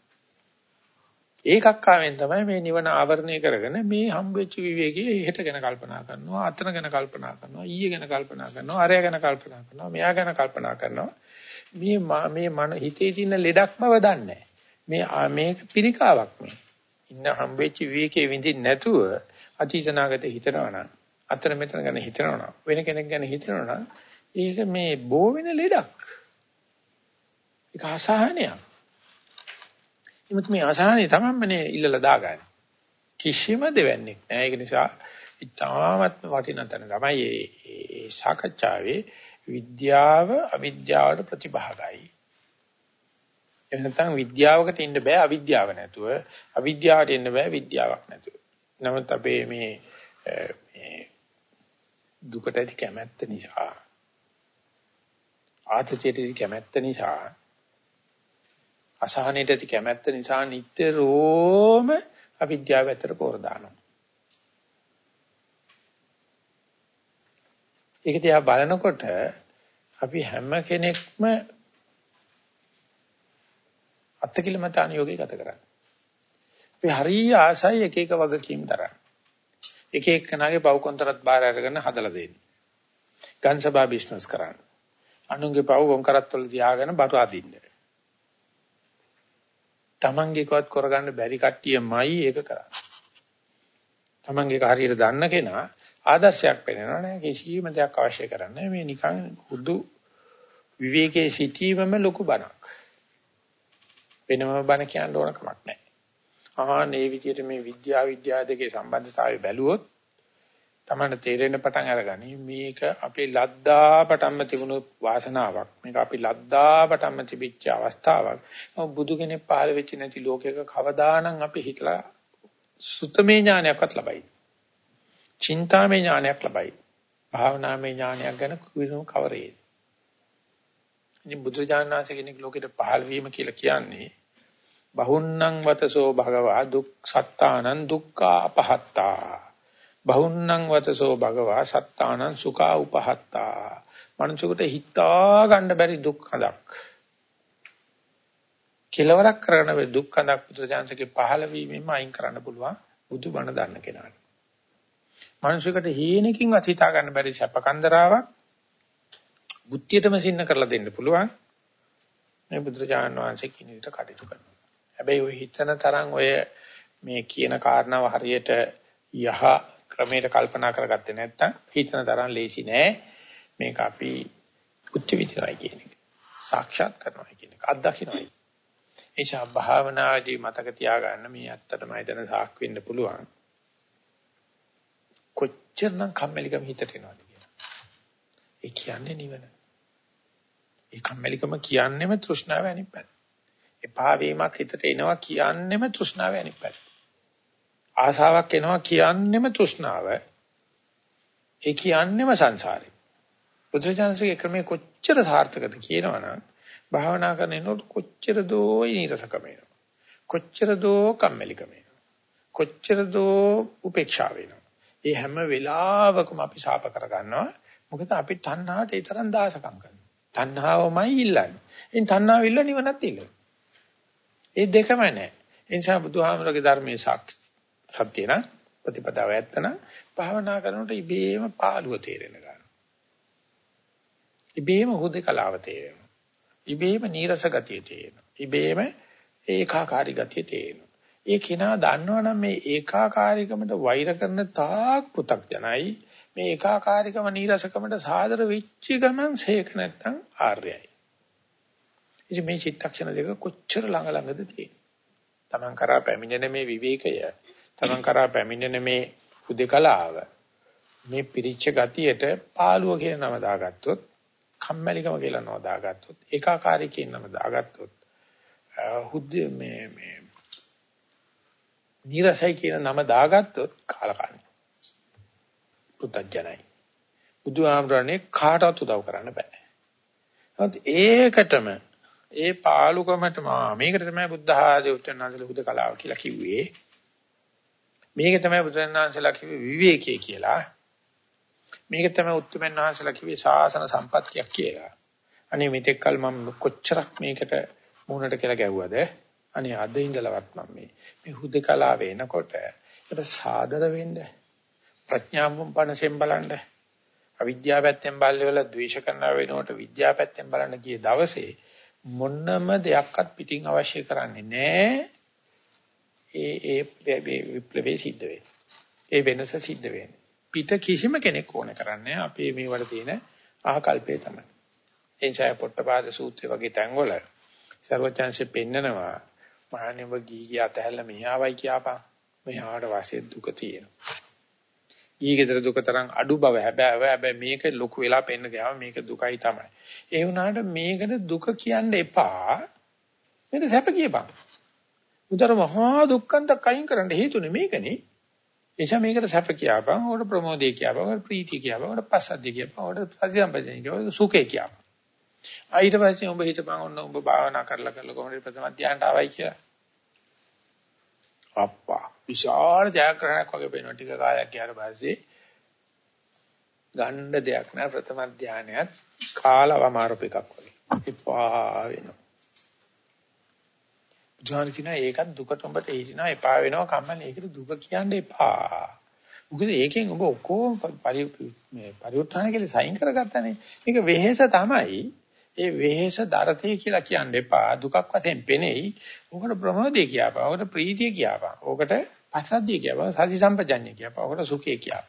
ඒ කක්කාවෙන් තමයි මේ නිවන ආවරණය කරගෙන මේ හම්බෙච්ච විවේකයේ හෙට ගැන කල්පනා කරනවා, අතන ගැන කල්පනා කරනවා, ඊයේ ගැන කල්පනා කරනවා, අරය ගැන කල්පනා කරනවා, මෙයා ගැන කල්පනා කරනවා. මේ මේ මන හිතේ තියෙන ලෙඩක් බව දන්නේ මේ මේක පිළිකාවක් මේ. ඉන්න හම්බෙච්ච විවේකයේ විඳින්න නැතුව අතීතනාගත හිතනවා නම් අතන මෙතන ගැන හිතනවා නම් වෙන කෙනෙක් ගැන හිතනවා නම් ඒක මේ බෝ වෙන ලෙඩක්. ඒක අසහනයක්. ඉමුත් මේ අසහනේ තමන්මනේ ඉල්ලලා දාගන්න. කිසිම දෙවන්නේක් නෑ. ඒක නිසා ඉතාමත් වටිනා තැන තමයි මේ සාකච්ඡාවේ විද්‍යාව අවිද්‍යාවට ප්‍රතිභාගයි. එහෙම නැත්නම් විද්‍යාවකට ඉන්න බෑ අවිද්‍යාව නැතුව අවිද්‍යාවට ඉන්න බෑ විද්‍යාවක් නැතුව. නමුත් අපේ මේ මේ දුකට ඇති කැමැත්ත නිසා ආතතියට ඇති කැමැත්ත නිසා අසහනයට ඇති කැමැත්ත නිසා නිට්ටරෝම අවිද්‍යාව ඇතර පොර දානවා. ඒක දිහා බලනකොට අපි හැම කෙනෙක්ම අත්කිලමතාන යෝගේ ගත කරන්නේ. අපි හරිය ආසයි එක එක වගකීම් දරන්න. එක එක්කනාගේ පව් කොන්තරත් බාර අරගෙන හදලා දෙන්නේ. ගන්සබා බිස්නස් කරන්න. අනුන්ගේ පව් කොන්කරත් වල තියාගෙන බරු අදින්න. Tamange කවත් කරගන්න බැරි කට්ටියමයි ඒක කරන්නේ. Tamange හරියට දන්න කෙනා ආදර්ශයක් වෙනවා නෑ කිසිම දෙයක් අවශ්‍ය කරන්නේ මේ නිකන් හුදු විවේකයේ සිටීමම ලොකු බණක්. වෙනම බණ කියන්න ඕන කමක් නැහැ. ආහන් මේ විදිහට මේ විද්‍යාව විද්‍යාව දෙකේ සම්බන්ධතාවය බැලුවොත් තමයි තේරෙන්න පටන් අරගනි මේක අපේ ලද්දා පටන්ම තිබුණු වාසනාවක් මේක අපි ලද්දා පටන්ම තිබිච්ච අවස්ථාවක් බුදු කෙනෙක් පහළ වෙච්ච නැති ලෝකයක කවදානම් අපි හිතලා සුතමේ ඥානයක්වත් ලබයි. චින්තාමේ ඥානයක් ලබයි. භාවනාමේ ඥානයක් ගැන කිසිම කවරේ. ඉතින් බුදුරජාණන් වහන්සේ කෙනෙක් ලෝකෙට පහළ වීම කියලා කියන්නේ බහුන්නං වතසෝ භගවා දුක් සත්තානං දුක්ඛා අපහත්තා බහුන්නං වතසෝ භගවා සත්තානං සුඛා උපහත්තා. මනුෂ්‍යකට හිතා ගන්න බැරි දුක් හදක්. කෙලවරක් කරන වේ දුක් හදක් පුත්‍රජාන්සේගේ පහළ වීමෙන්ම අයින් කරන්න පුළුවන් බුදු බණ දන්න කෙනාට. මනුෂ්‍යකට හීනකින්වත් හිතා ගන්න බැරි සැපකන්දරාවක් බුද්ධියටම සින්න කරලා දෙන්න පුළුවන්. මේ බුදුරජාණන් වහන්සේ කියන විදිහට කටයුතු කරනවා. හැබැයි ඔය හිතන තරම් ඔය මේ කියන කාරණාව හරියට යහ ක්‍රමයට කල්පනා කරගත්තේ නැත්නම් හිතන තරම් ලේසි නෑ මේක අපි උච්ච විද්‍යාවයි කියන එක. සාක්ෂාත් කරනවා කියන එක අත්දකින්නයි. ඒ නිසා භාවනාදී මතක තියාගන්න මේ ඇත්තටම හිතන සාක් වෙන්න පුළුවන්. කොච්චරනම් කම්මැලිකම හිතට එනවද කියලා. ඒ කියන්නේ නිවන. ඒ කම්මැලිකම කියන්නේම තෘෂ්ණාව අනිත් පැත්ත. එපා වීමක් හිතට එනවා කියන්නෙම තෘෂ්ණාව අනිත් පැත්ත. ආසාවක් එනවා කියන්නෙම තෘෂ්ණාව. ඒ කියන්නෙම සංසාරේ. බුදුචානන්සේගේ ක්‍රමයේ කොච්චර සාර්ථකද කියනවනම් භාවනා කරනකොට කොච්චර දෝ ඊරසකම එනවා. කොච්චර දෝ කම්මැලිකම එනවා. කොච්චර දෝ උපේක්ෂාව වෙනවා. ඒ හැම වෙලාවකම අපි ශාප කරගන්නවා. මොකද අපි තණ්හාවට ඒ තරම් දාසකම් කරනවා. තණ්හාවමයි ඉල්ලන්නේ. එයින් තණ්හාව ඉල්ල නිවනත් ඉල්ලනවා. ඒ දෙකම නැහැ. ඒ නිසා බුදුහාමරගේ ධර්මයේ සාක්ෂි සත්‍ය න ප්‍රතිපදාව ඇත්තන භාවනා කරනකොට ඉබේම පාළුව තේරෙන ගන්නවා. ඉබේම හුදකලාව තේරෙනවා. ඉබේම නීරස ගතිය තේරෙනවා. ඉබේම ඒකාකාරී ගතිය තේරෙනවා. ඒ කෙනා දන්නවනම් මේ ඒකාකාරීකමට වෛර කරන තාක් පු탁ජනයි මේ ඒකාකාරීකම නීරසකමට සාදර වෙච්ච ගමන් සේක නැත්තම් ආර්යයි. ඉතින් මේ චිත්තක්ෂණ දෙක කොච්චර ළඟ ළඟද තියෙන්නේ. Taman කරා පැමිණෙන මේ විවේකය, Taman කරා පැමිණෙන මේ හුදකලාව, මේ පිරිච්ච ගතියට පාළුව කියන නම දාගත්තොත්, කම්මැලිකම කියලා නම දාගත්තොත්, ඒකාකාරී කියන නම දාගත්තොත්, හුද්ද මේ මේ නිරසයි කියන නම දාගත්තොත් කාලකන්ණි. පුතඥයි. බුදුහාමරනේ කාටවත් උදව් කරන්න බෑ. නමුත් ඒකටම ඒ පාලුකමට මේකට තමයි බුද්ධ ආදී උත්තරනාන්සල හුදකලාව කියලා කිව්වේ. මේක තමයි බුදුරණාන්සලා කිව්වේ විවේකයේ කියලා. මේක තමයි උත්තරමන් වහන්සලා කිව්වේ ශාසන සම්පත්තියක් කියලා. අනේ මෙතෙක් කල මම කොච්චරක් මේකට මුහුණට කියලා ගැව්වද? අනේ අද ඉඳලවත් මම මේ මේ හුදකලාව එනකොට ඒකට සාදර වෙන්න ප්‍රඥාවම් පනසෙන් බලන්න අවිද්‍යාව පැත්තෙන් බල්ලවල ද්වේෂ කරනවා වෙනකොට විද්‍යාව පැත්තෙන් බලන්න ගිය දවසේ මොන්නම දෙයක්වත් පිටින් අවශ්‍ය කරන්නේ නැහැ. ඒ ඒ විප්ලවයේ සිද්ධ වෙන්නේ. ඒ වෙනස සිද්ධ වෙන්නේ. පිට කිසිම කෙනෙක් ඕන කරන්නේ අපේ මේ වල තියෙන ආකල්පය තමයි. එනිසා පොට්ටපාද සූත්‍රය වගේ තැන්වල ਸਰවඥාන්සේ පෙන්නනවා මහණෙනි ඔබ ගීගිය අතහැරලා මෙහාවයි කියපන්. මෙහාට වාසිය දුක තියෙනවා. ඊගෙදර දුක තරම් අඩු බව හැබැයි හැබැයි මේක ලොකු වෙලා පෙන්න ගියාම මේක දුකයි තමයි. ඒ වුණාට මේකට දුක කියන්න එපා. මේක සැප කියපන්. උතර මහා දුක්ඛන්ත කයින් කරන්න හේතුනේ මේකනේ. එනිසා මේකට සැප කියපන්. ඕකට ප්‍රමෝදේ කියපන්. ඕකට ප්‍රීතිය කියපන්. ඕකට පස්සද්ධිය කියපන්. ඕකට සතිසම්පජඤ්ඤය කියපන්. සුඛේ කියපන්. ඊට පස්සේ උඹ හිතපන් ඔන්න උඹ භාවනා කරලා කරලා කොහොමද ප්‍රථම ධ්‍යානට ආවයි කියලා. අප්පා විශාල ජයග්‍රහණයක් වගේ පේනවා ටික කාලයක් ගියාට පස්සේ ගන්න දෙයක් නෑ ප්‍රථම ධානයත් කාලවමාරප එකක් වගේ එපා වෙනවා ජාන කියන ඒකත් දුකට උඹට හිටිනවා එපා වෙනවා කම්මැලි ඒකට දුක කියන්න එපා මොකද ඒකෙන් ඔබ ඔක්කොම මේ පරිඋත්ථාන කියලා සයින් කරගත්තානේ මේක වෙහෙස තමයි ඒ වෙහෙස දරතේ කියලා කියන්න එපා දුකක් වශයෙන් පෙනෙයි. ඕකට ප්‍රමෝදේ කියපා. ඕකට ප්‍රීතිය කියපා. ඕකට පස්සද්ධිය කියපා. සති සම්පජඤ්ඤය කියපා. ඕකට සුඛය කියපා.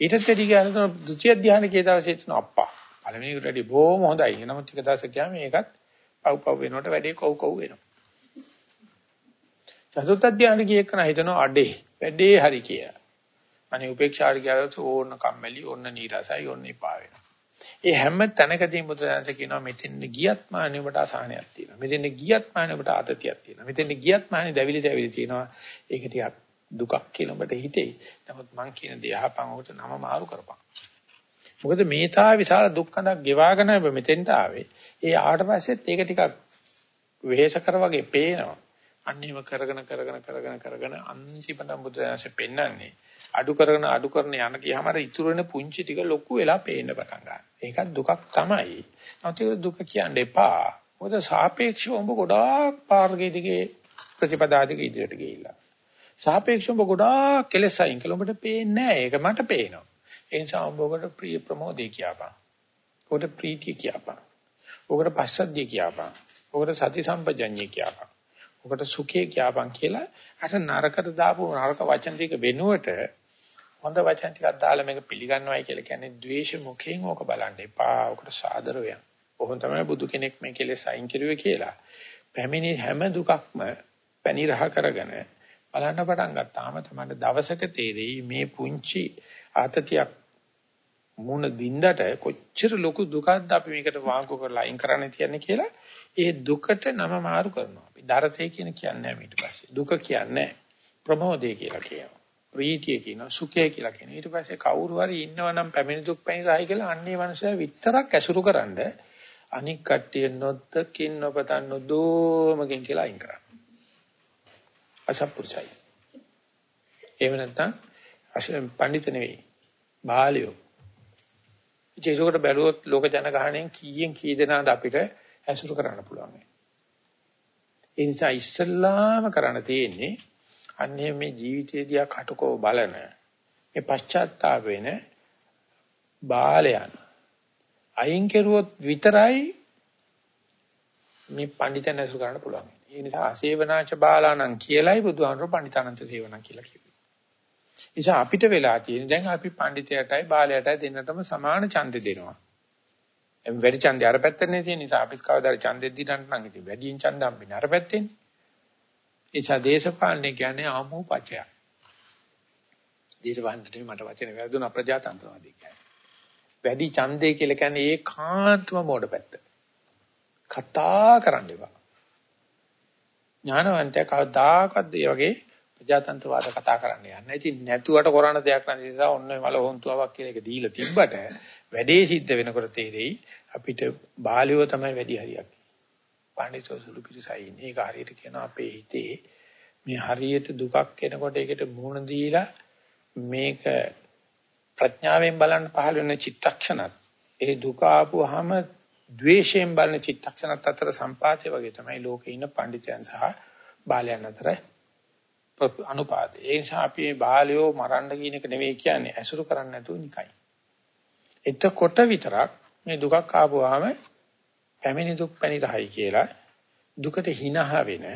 ඊටත් වැඩි කියන ද්විතිය ධානය කිය දවසේ එතන අප්පා. පළවෙනි එකට වැඩි බොහොම හොඳයි. නමුත් ටික දවසක් ගියාම මේකත් පව් පව් වෙනකොට වැඩි කව් කව් වෙනවා. චතුර්ථ ධානය කිය එකන හිතනවා අඩේ වැඩේ හරි කියලා. අනේ උපේක්ෂාට ගියොත් ඕන්න කම්මැලි ඕන්න නීරසයි ඕන්න එපා වෙනවා. ඒ හැම තැනකදීම බුදුරජාණන් කියනවා මෙතෙන් ගියත් මානෙ ඔබට අසහනයක් තියෙනවා. මෙතෙන් ගියත් මානෙ ඔබට ආතතියක් තියෙනවා. මෙතෙන් ගියත් මානෙ දැවිලි දැවිලි තියෙනවා. ඒක ටිකක් දුකක් කියලා ඔබට හිතෙයි. නමුත් මං කියන දේ අහපන් උකට නම මාරු කරපන්. මොකද මේ තා විශාල දුක්ඛඳක් ගෙවාගෙන ඔබ මෙතෙන්ට ආවේ. ඒ ආවට පස්සෙත් ඒක ටිකක් වෙහෙස කර වගේ පේනවා. අන්නේම කරගෙන කරගෙන කරගෙන කරගෙන අන්තිමට බුදුරජාණන් පෙන්නන්නේ අඩු කරන අඩු කරන යන ගියාම අර ඉතුරු වෙන පුංචි ටික ලොකු වෙලා පේන්න පටන් ගන්නවා. ඒකත් දුකක් තමයි. නැත්නම් ඒක දුක කියන්න එපා. මොකද සාපේක්ෂව ඔබ ගොඩාක් පාර්ගයේ දිගේ ප්‍රතිපදාදික ඉදිරියට ගිහිල්ලා. සාපේක්ෂව ඔබ ගොඩාක් කෙලෙස් අයින් කළා ඔබට පේන්නේ නැහැ. ඒක මට පේනවා. ඒ නිසා ඔබ ඔබට ප්‍රිය ප්‍රමෝදේ කියපන්. ඔබට ප්‍රීතිය කියපන්. ඔබට පස්සද්ධිය කියපන්. ඔබට සති සම්පජඤ්ඤය කියපන්. ඔබට සුඛය කියපන් කියලා අර නරකට දාපු නරක වචන ටික වෙනුවට හොඳ වචන ටිකක් දාලා මේක පිළිගන්නවයි කියලා කියන්නේ ද්වේෂ මුඛයෙන් ඕක බලන්න එපා. ඔකට සාදර වෙන්න. කොහොම තමයි බුදු කෙනෙක් මේ කෙලෙස් අයින් කරුවේ කියලා. පැමිණි හැම දුකක්ම පැනිරහ කරගෙන බලන්න පටන් ගත්තාම තමයි දවසක තේරෙයි මේ පුංචි ආතතියක් මුණ දින්දට කොච්චර ලොකු දුකක්ද අපි මේකට වාංකු කරලා අයින් කරන්න තියන්නේ කියලා ඒ දුකට නම මාරු කරනවා. අපි දරතේ කියන කියන්නේ ඊට පස්සේ. දුක කියන්නේ ප්‍රමෝදය කියලා කියනවා. ප්‍රීතිය කියනවා සුඛය කියලා කියනවා. ඊට පස්සේ කවුරු හරි ඉන්නවනම් පැමිණි දුක් පැමිණි කියලා අන්නේ මනුස්සයා විතරක් ඇසුරුකරනද අනික් කට්ටිය නොදකින් නොපතන් නොදෝමකින් කියලා අයින් කරා. අසත්පුරුෂයි. එහෙම නැත්නම් අශිර පඬිත නෙවෙයි. බාලයෝ. ඒකකට බැලුවොත් ලෝක ජනගහණයෙන් කීයෙන් කී දෙනාද අපිට ඇසුරු කරන්න පුළුවන්. ඒ නිසා ඉස්සල්ලාම කරන්න තියෙන්නේ අන්නේ මේ ජීවිතේදී කටකෝ බලන මේ පශ්චාත්තාප වෙන බාලයන් අයින් කෙරුවොත් විතරයි මේ පඬිතන ඇසුරු කරන්න පුළුවන්. ඒ නිසා අසේවනාච බාලාණන් කියලයි බුදුහාමුදුරුවෝ පණිතානන්ත සේවනා කියලා කිව්වේ. නිසා අපිට වෙලා තියෙන දැන් අපි පඬිතයටයි බාලයටයි දෙන්නටම සමාන ඡන්දෙ දෙනවා. එම් වැඩි ඡන්දය අර පැත්තනේ තියෙන නිසා අපිත් කවදාද ඡන්දෙ දීලා නම් ඉතින් වැඩියෙන් ඡන්ද හම්බෙන්නේ අර පැත්තෙන්නේ. ඒ නිසා දේශපාලනය කියන්නේ ආමෝ පචයක්. දේශපාලනට මට වචන වැරදුනා ප්‍රජාතන්ත්‍රවාදී කියන්නේ. වැඩි ඡන්දේ කියලා කියන්නේ ඒකාන්තම මෝඩ පැත්ත. කතා කරන්න එපා. ඥානවන්තයා කවදාකවත් මේ වගේ ප්‍රජාතන්ත්‍රවාද කතා කරන්න යන්නේ. ඉතින් නැතුවට කරන දෙයක් නැති නිසා ඔන්න මල හොන්තුවක් කියලා එක දීලා තිබ්බට වැඩේ සිද්ධ වෙනකොට තේරෙයි අපිට බාලියෝ තමයි වැඩි හරියක්. පඬිසෝ සුළු පිටසයි ඉන්නේ. ඒක හරියට කියන අපේ හිතේ මේ හරියට දුකක් එනකොට ඒකට මුහුණ දීලා මේක ප්‍රඥාවෙන් බලන්න පහළ වෙන චිත්තක්ෂණත් ඒ දුක ආපුවාම ද්වේෂයෙන් බලන චිත්තක්ෂණත් අතර සම්පාතය වගේ තමයි ලෝකේ ඉන්න පඬිතුයන් සහ බාලයන් අතර අනුපාතය. ඒ නිසා අපි මේ බාලයෝ මරන්න කියන එක නෙවෙයි කියන්නේ ඇසුරු කරන්නේ නැතුව නිකයි. එතකොට විතරක් මේ දුකක් ආපුවාම පැමිණි දුක් පැනිරහයි කියලා දුකට හිනහ වෙන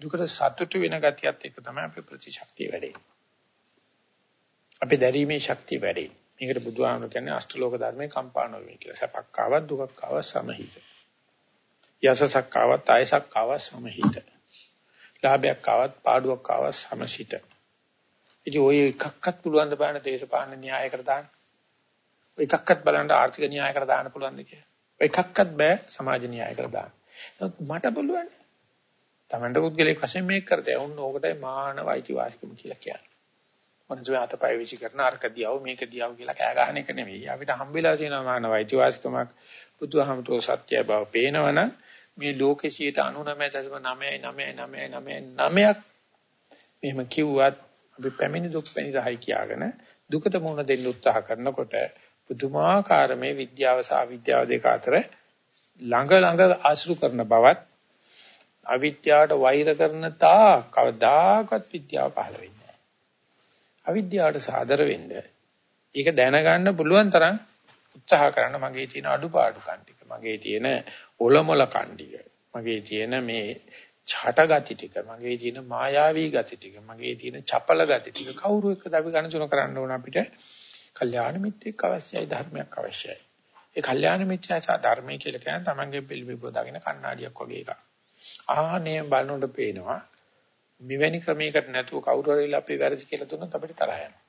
දුකට සතුටු වෙන ගතියත් එක තමයි අපේ ප්‍රතිශක්තිය වැඩේ. අපේ දැරීමේ ශක්තිය වැඩේ. මේකට බුදුහාමුදුරු කියන්නේ අෂ්ටලෝක ධර්මයේ කම්පාණ වෙමි කියලා. සැපක් ආවත් දුකක් ආවත් සමහිත. යසසක් ආවත් ආයසක් ආවත් සමහිත. ලාභයක් ආවත් පාඩුවක් ආවත් සමසිත. ඉතින් ඔය එකක්වත් පුළුවන් ද බලන්න දේශපාලන න්‍යායකට දාන්න. ඔය එකක්වත් බලන්න ආර්ථික න්‍යායකට දාන්න පුළුවන් ද කියලා. ඔය එකක්වත් බෑ සමාජ න්‍යායකට දාන්න. මට පුළුවන්. Tamanට පුද්ගලික වශයෙන් මේක කරතේ. උන් ඕකටයි මානව අයිතිවාසිකම කියලා කියන්නේ. මොනසෙ අතපය විසි කරන අරක දියව මේක දියව කියලා කෑ ගහන එක නෙවෙයි. අපිට හම්බෙලා තියෙන මානව අයිතිවාසිකමක් බුදුහාමතුෝ සත්‍ය බව පේනවනම් මේ ලෝකේ 99.99999ක් මෙහෙම කිව්වත් අපි පැමිණි දුක් පැනිරහයි කියාගෙන දුකට මුහුණ දෙන්න උත්සාහ කරනකොට පුදුමාකාර මේ විද්‍යාව සහ අවිද්‍යාව දෙක අතර ළඟ ළඟ ආශ්‍රු කරන බවත් අවිද්‍යාවට වෛර කරන තා කවදාකවත් විද්‍යාව පහළ වෙන්නේ අවිද්‍යාවට සාදර වෙන්න ඒක දැනගන්න පුළුවන් තරම් උත්සාහ කරන්න මගේ තියෙන අඩුපාඩුකම් ටික මගේ තියෙන ඔලොමල කණ්ඩික. මගේ තියෙන මේ ඡාට ගති ටික මගේ තියෙන මායාවී ගති ටික මගේ තියෙන චපල ගති ටික කවුරු එක්කද අපි ගණතුන කරන්න ඕන අපිට? කල්යාණ මිත්‍රෙක් අවශ්‍යයි ධර්මයක් අවශ්‍යයි. ඒ කල්යාණ මිත්‍යා සහ ධර්මයේ කියලා කියන්නේ තමන්ගේ පිළිබිඹු දාගෙන කණ්ණාඩියක් වගේ එකක්. ආහනේ බලනකොට පේනවා මෙවැනි ක්‍රමයකට නැතුව කවුරු හරි අපේ වැරදි කියලා දුන්නොත් අපිට තරහ යනවා.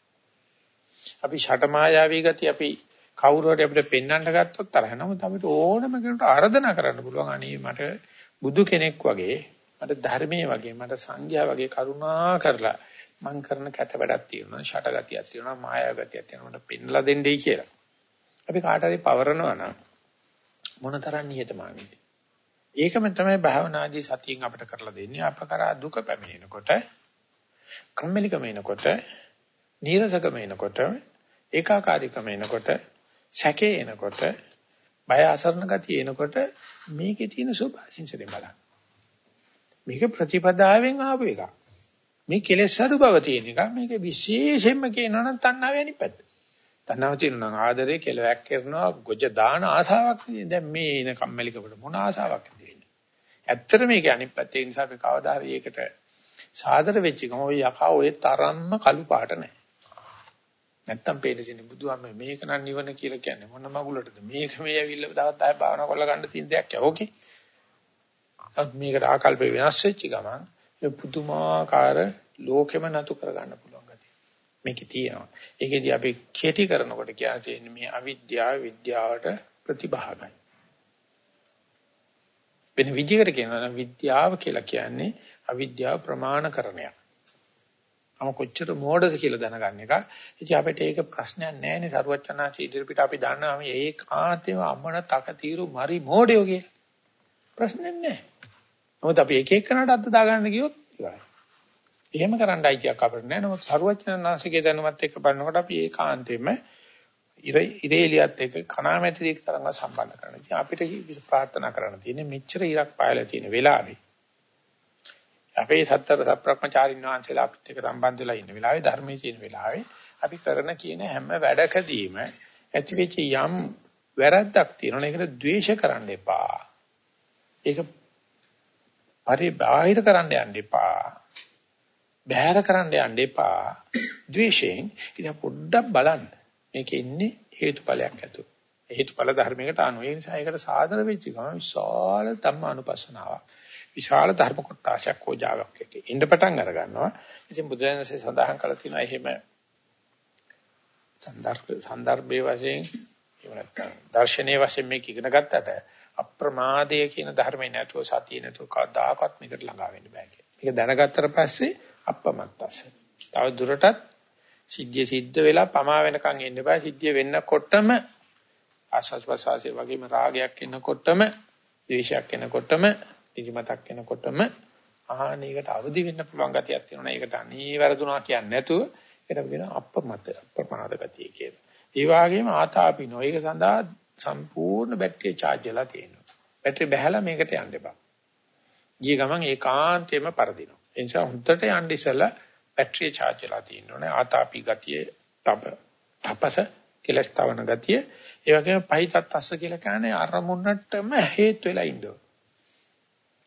අපි ෂටමායාවී ගති අපි කවුරු හරි අපිට පෙන්වන්න ගත්තොත් තරහ නමුත් අපිට ඕනම කෙනෙකුට ආරාධනා කරන්න පුළුවන් අනේ මට බුදු කෙනෙක් වගේ මට ධර්මයේ වගේ මට සංඝයා වගේ කරුණා කරලා මං කරන කැත වැඩක් තියෙනවා ෂට ගතියක් තියෙනවා මායාව ගතියක් තියෙනවා මට පෙන්ලා දෙන්නයි කියලා. අපි කාට හරි පවරනවා නම් මොනතරම් නිහතමානීද? ඒකම තමයි භාවනාදී සතියෙන් අපිට කරලා දෙන්නේ. අප කරා දුක පැමිණෙනකොට, කම්මැලිකම එනකොට, නීරසකම එනකොට, ඒකාකාරීකම එනකොට, සැකේ එනකොට, බය අසරණ ගතිය එනකොට මේකේ තියෙන සුභාසින්සනේ බලන්න. මේක ප්‍රතිපදාවෙන් ආපු එකක්. මේ කෙලෙස් අඩු බව තියෙන එක. මේක විශේෂයෙන්ම කියනවා නම් තණ්හාව යනිපැත්ත. තණ්හාව තියෙනවා නම් ආදරේ කෙලවැක් කරනවා ගොජ දාන ආසාවක් තියෙන. දැන් මේ එන කම්මැලිකමට මොන ආසාවක් ඇත්තට මේක අනිත් පැත්තේ නිසා අපි කවදා හරි ඒකට සාදර වෙච්ච ගම ඔය යකා ඔය තරම්ම කළු පාට නැහැ. නැත්තම් පේන්නේ බුදුහාම මේක නම් නිවන කියලා කියන්නේ මොන මගුලටද මේක මේ ඇවිල්ලා දවස් 10 භාවනා කරලා ගන්න තියෙන දෙයක් යෝකේ. අත් මේකට ආකල්ප වෙනස් වෙච්ච ගමන් ඒ පුදුමාකාර ලෝකෙම නතු කර ගන්න පුළුවන් ගතිය. මේකේ තියෙනවා. ඒකෙදී අපි කෙටි කරනකොට කියන්නේ මේ අවිද්‍යාව විද්‍යාවට ප්‍රතිභාගයි. වෙන විදිහකට කියනවා නම් විද්‍යාව කියලා කියන්නේ අවිද්‍යාව ප්‍රමාණකරණයක්. අම කොච්චර මෝඩද කියලා දැනගන්න එක. ඉතින් අපිට ඒක ප්‍රශ්නයක් නැහැ නේ සරුවචනාචි ඉදිරියට අපි දන්නවා මේ ඒකාන්තේම අම්මන තක తీරු මරි මෝඩයෝ කියලා. ප්‍රශ්නයක් නැහැ. නමුත් අපි එක එකනට අත් දාගන්න ගියොත් ඉවරයි. එහෙම කරන්න අයිතියක් අපිට නැහැ. නමුත් සරුවචනාංශිකේ දැනුමත් එක්ක බලනකොට අපි ඒකාන්තේම ඉරේලියත් එක්ක කණාමැතිරියක තරංග සම්බන්ධ කරනවා. ඉතින් අපිට ප්‍රාර්ථනා කරන්න තියෙන්නේ මෙච්චර ඉරක් පායලා තියෙන වෙලාවේ අපේ සත්තර සප්‍රක්‍මචාරින් වහන්සේලා අපිත් එක්ක සම්බන්ධ වෙලා ඉන්න වෙලාවේ ධර්මයේ තියෙන වෙලාවේ අපි කරන කියන හැම වැඩකදීම ඇතිවෙච්ච යම් වැරද්දක් තියෙනවා. ඒකට ද්වේෂ කරන්න එපා. ඒක පරි බාහිර කරන්න යන්න එපා. බැහැර කරන්න යන්න එපා. ද්වේෂයෙන් ඉතින් පොඩ්ඩක් බලන්න. මේක ඉන්නේ හේතුඵලයක් ඇතුව. හේතුඵල ධර්මයකට අනුව ඒ නිසා ඒකට සාධන වෙච්ච ගමන් විශාල ධම්මානුපස්සනාවක්. විශාල ධර්ම කොටාශයක් හොජාවක් එක. ඉන්න පටන් අර ගන්නවා. ඉතින් බුදුරජාණන්සේ සඳහන් කළා තියෙනවා එහෙම සන්දර්භ සන්දර්භයේ වශයෙන් එහෙම නැත්නම් දර්ශනීය වශයෙන් මේක ඉගෙන ගත්තට අප්‍රමාදය කියන ධර්මේ නැතුව සතිය නැතුව කවදාකවත් මේකට ළඟා වෙන්න බෑ කියන. මේක දැනගත්තට පස්සේ අප්‍රමත්තස්ස. තව දුරටත් සිද්ධිය සිද්ධ වෙලා පමා වෙනකන් ඉන්න බෑ. සිද්ධිය වෙන්නකොටම ආස්වාස් ප්‍රසවාසයේ වගේම රාගයක් එනකොටම, ද්වේෂයක් එනකොටම, නිදිමතක් එනකොටම ආහනයකට අවදි වෙන්න පුළුවන් ගතියක් තියෙනවා. ඒකට අනී වැරදුනා කියන්නේ නැතුව ඒකට කියන අප්‍රමත අප්‍රමාද ගතිය කියලා. ඒ වගේම ආතාපිනෝ. ඒක සඳහා සම්පූර්ණ බැටරිය charge වෙලා තියෙනවා. බැටරිය බැහැලා මේකට යන්න එපා. ගිය ගමන් ඒකාන්තයෙන්ම පරදිනවා. ඒ නිසා හුද්දට යන්න ඉස්සලා බැටරිය charge වෙලා තියෙන්න ඕනේ. ආතාපි ගතිය තප තපස කෙලස් තවන ගතිය. ඒ වගේම පහිතත්ස්ස කියලා කියන්නේ අරමුණටම හේතු වෙලා ඉන්න ඕනේ.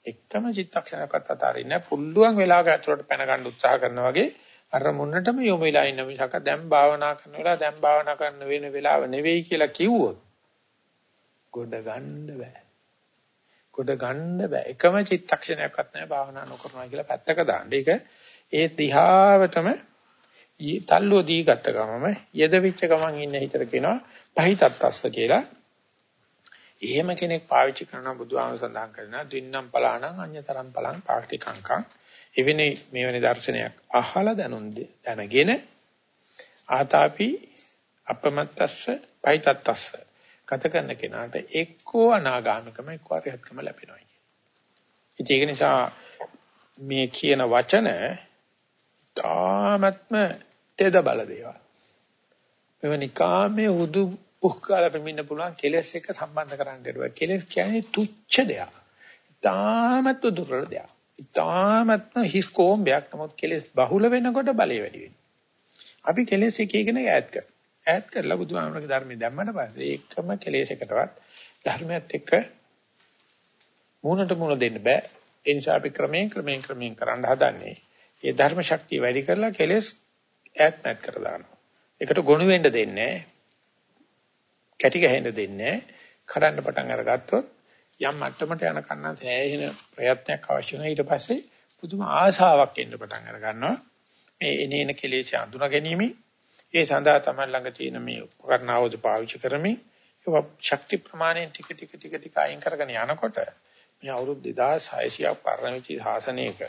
එකම චිත්තක්ෂණයක්වත් අතාරින්න පුළුවන් වෙලාවක ඇතුළට පැන ගන්න උත්සාහ කරනවා වගේ අර මුන්නටම යොමු වෙලා ඉන්න මිසක දැන් භාවනා කරන වෙලාව දැන් භාවනා කරන වෙන වෙලාව නෙවෙයි කියලා කිව්වොත් ගොඩ ගන්න බෑ. ගොඩ ගන්න බෑ. එකම චිත්තක්ෂණයක්වත් නැහැ භාවනා නොකරනවා කියලා පැත්තක දාන්න. ඒක ඒ දිහාවටම තල්ලුව දී ගත්ත ගමම යදවිච්ච ගමන් ඉන්න හිතට කියනවා පහිතත්ස්ස කියලා. එහෙම කෙනෙක් පාවිච්චි කරන බුදුආම සඳහන් කරනවා දින්නම් පලාණං අඤ්‍යතරම් පලං පාටිකංකං එවැනි මෙවැනි දර්ශනයක් අහලා දැනුම් දැනගෙන ආතාපි අපමත්තස්ස පහිතත්ස්ස ගත කරන කෙනාට එක්කෝ අනාගාමිකම එක්කෝ අරිහත්කම ලැබෙනවා කියන්නේ. ඒක නිසා මේ කියන වචන තාමත්ම තෙද බල දේවල්. මෙවැනි කාමයේ හුදු උහ්කාල පෙමින්න පුළුවන් කෙලෙස් එක්ක සම්බන්ධ කරන්න දෙනවා. කෙලෙස් කියන්නේ තුච්ච දෙයක්. තාමත් දුර්වල දෙයක්. තාමත්ම හිස් කොම්බයක්. නමුත් කෙලෙස් බහුල වෙනකොට බලය වැඩි වෙනවා. අපි කෙලෙස් එක එකන ඈත් කරනවා. ඈත් කරලා බුදුහාමරගේ ධර්මයේ දැම්මට පස්සේ ඒකම කෙලෙසකටවත් ධර්මයත් එක්ක මූණට මූණ දෙන්න බෑ. ඒ නිසා අපි ක්‍රමයෙන් ක්‍රමයෙන් ක්‍රමයෙන් කරන්න හදන්නේ. ඒ ධර්ම ශක්තිය වැඩි කරලා කෙලෙස් ඈත් නැත් කර දානවා. ඒකට ගොනු වෙන්න දෙන්නේ කැටි ගහෙන්න දෙන්නේ කඩන්න පටන් අරගත්තොත් යම් මට්ටමකට යන කන්නම් සෑහෙන ප්‍රයත්නයක් අවශ්‍ය වෙනවා ඊට පස්සේ පුදුම ආශාවක් එන්න පටන් අර ගන්නවා මේ එනේන කෙලෙස් අඳුනා ගැනීම ඒ සඳහා තමයි ළඟ තියෙන මේ උපකරණ ආයුධ පාවිච්චි කරමින් ඒක ශක්ති ප්‍රමාණයෙන් ටික ටික ටික ටික අයින් කරගෙන යනකොට මේ අවුරුදු 2600ක් පරණ වෙච්ච සාසනයක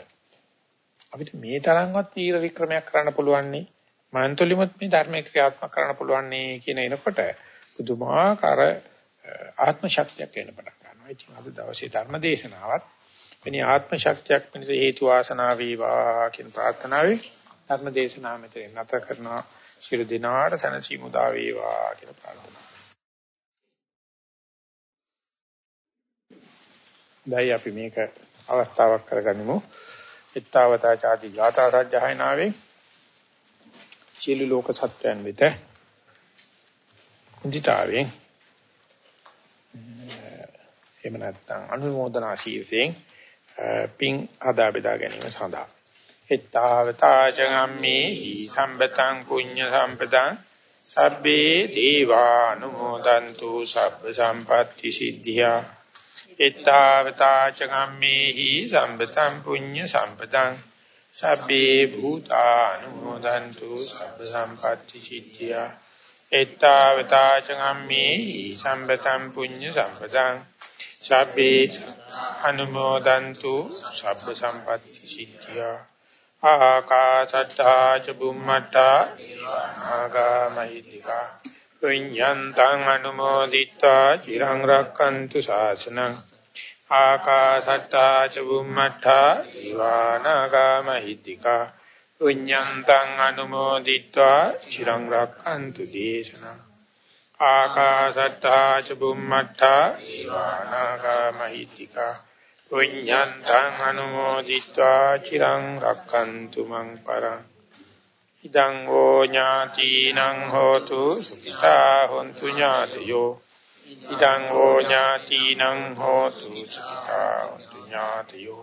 අපිට මේ තරම්වත් තීර වික්‍රමයක් කරන්න පුළුවන් නේ මන්තොලිමුත් මේ ධර්ම ක්‍රියාත්මක කරන්න පුළුවන් නේ කියන එනකොට පුදුමාකාර ආත්ම ශක්තියක් එන්න පටන් ගන්නවා. ඉතින් අද දවසේ ධර්ම දේශනාවත් මෙනි ආත්ම ශක්තියක් වෙනස හේතු වාසනා වේවා කියන ප්‍රාර්ථනාවෙන් ධර්ම දේශනාව මෙතන නැත කරනවා. ශිරු දිනාට සනසි මුදා වේවා කියලා ප්‍රාර්ථනා. දැන් අපි මේක අවස්ථාවක් කරගනිමු. ittavata chati gata sajjahaynaවේ සියලු ලෝක සත්‍යයන් වෙත මුදිතාවෙන් එහෙම නැත්නම් අනුමೋದනා ශීර්ෂයෙන් පින් ආදා බෙදා ගැනීම සඳහා. එත්තාවතා චගම්මේ සම්පතං පුඤ්ඤ සම්පතං සබ්බේ දීවානුමෝදන්තු සබ්බ සම්පatti සිද්ධියා. එත්තාවතා චගම්මේ සම්පතං පුඤ්ඤ සම්පතං සබ්බේ භූතානුමෝදන්තු සබ්බ සම්පatti සිද්ධියා. එත්තාවතා චගම්මේ සම්පතං පුඤ්ඤ සම්පතං සබ්බේ අනුමෝදන්තු සබ්බ සම්පatti සිද්ධියා ආකාසත්තා ච බුම්මත්තා ආගාමහිතිකා පුඤ්ඤන්තං අනුමෝදිත්වා චිරං රක්칸තු ශාසනං ආකාසත්තා ච බුම්මත්තා දිවානාගාමහිතිකා පුඤ්ඤන්තං අනුමෝදිත්වා චිරං රක්ඛන්තු දේශනා. ආකාසත්තා ච බුම්මත්තා දීවානාගා මහිත්‍තිකා පුඤ්ඤන්තං අනුමෝදිත්වා චිරං රක්ඛන්තු මං පරං. ඉදං ඕ ඥාතිනං හෝතු සුඛිතා හොන්තු ඥාතයෝ. ඉදං ඕ ඥාතිනං හෝතු සුඛිතා හොන්තු ඥාතයෝ.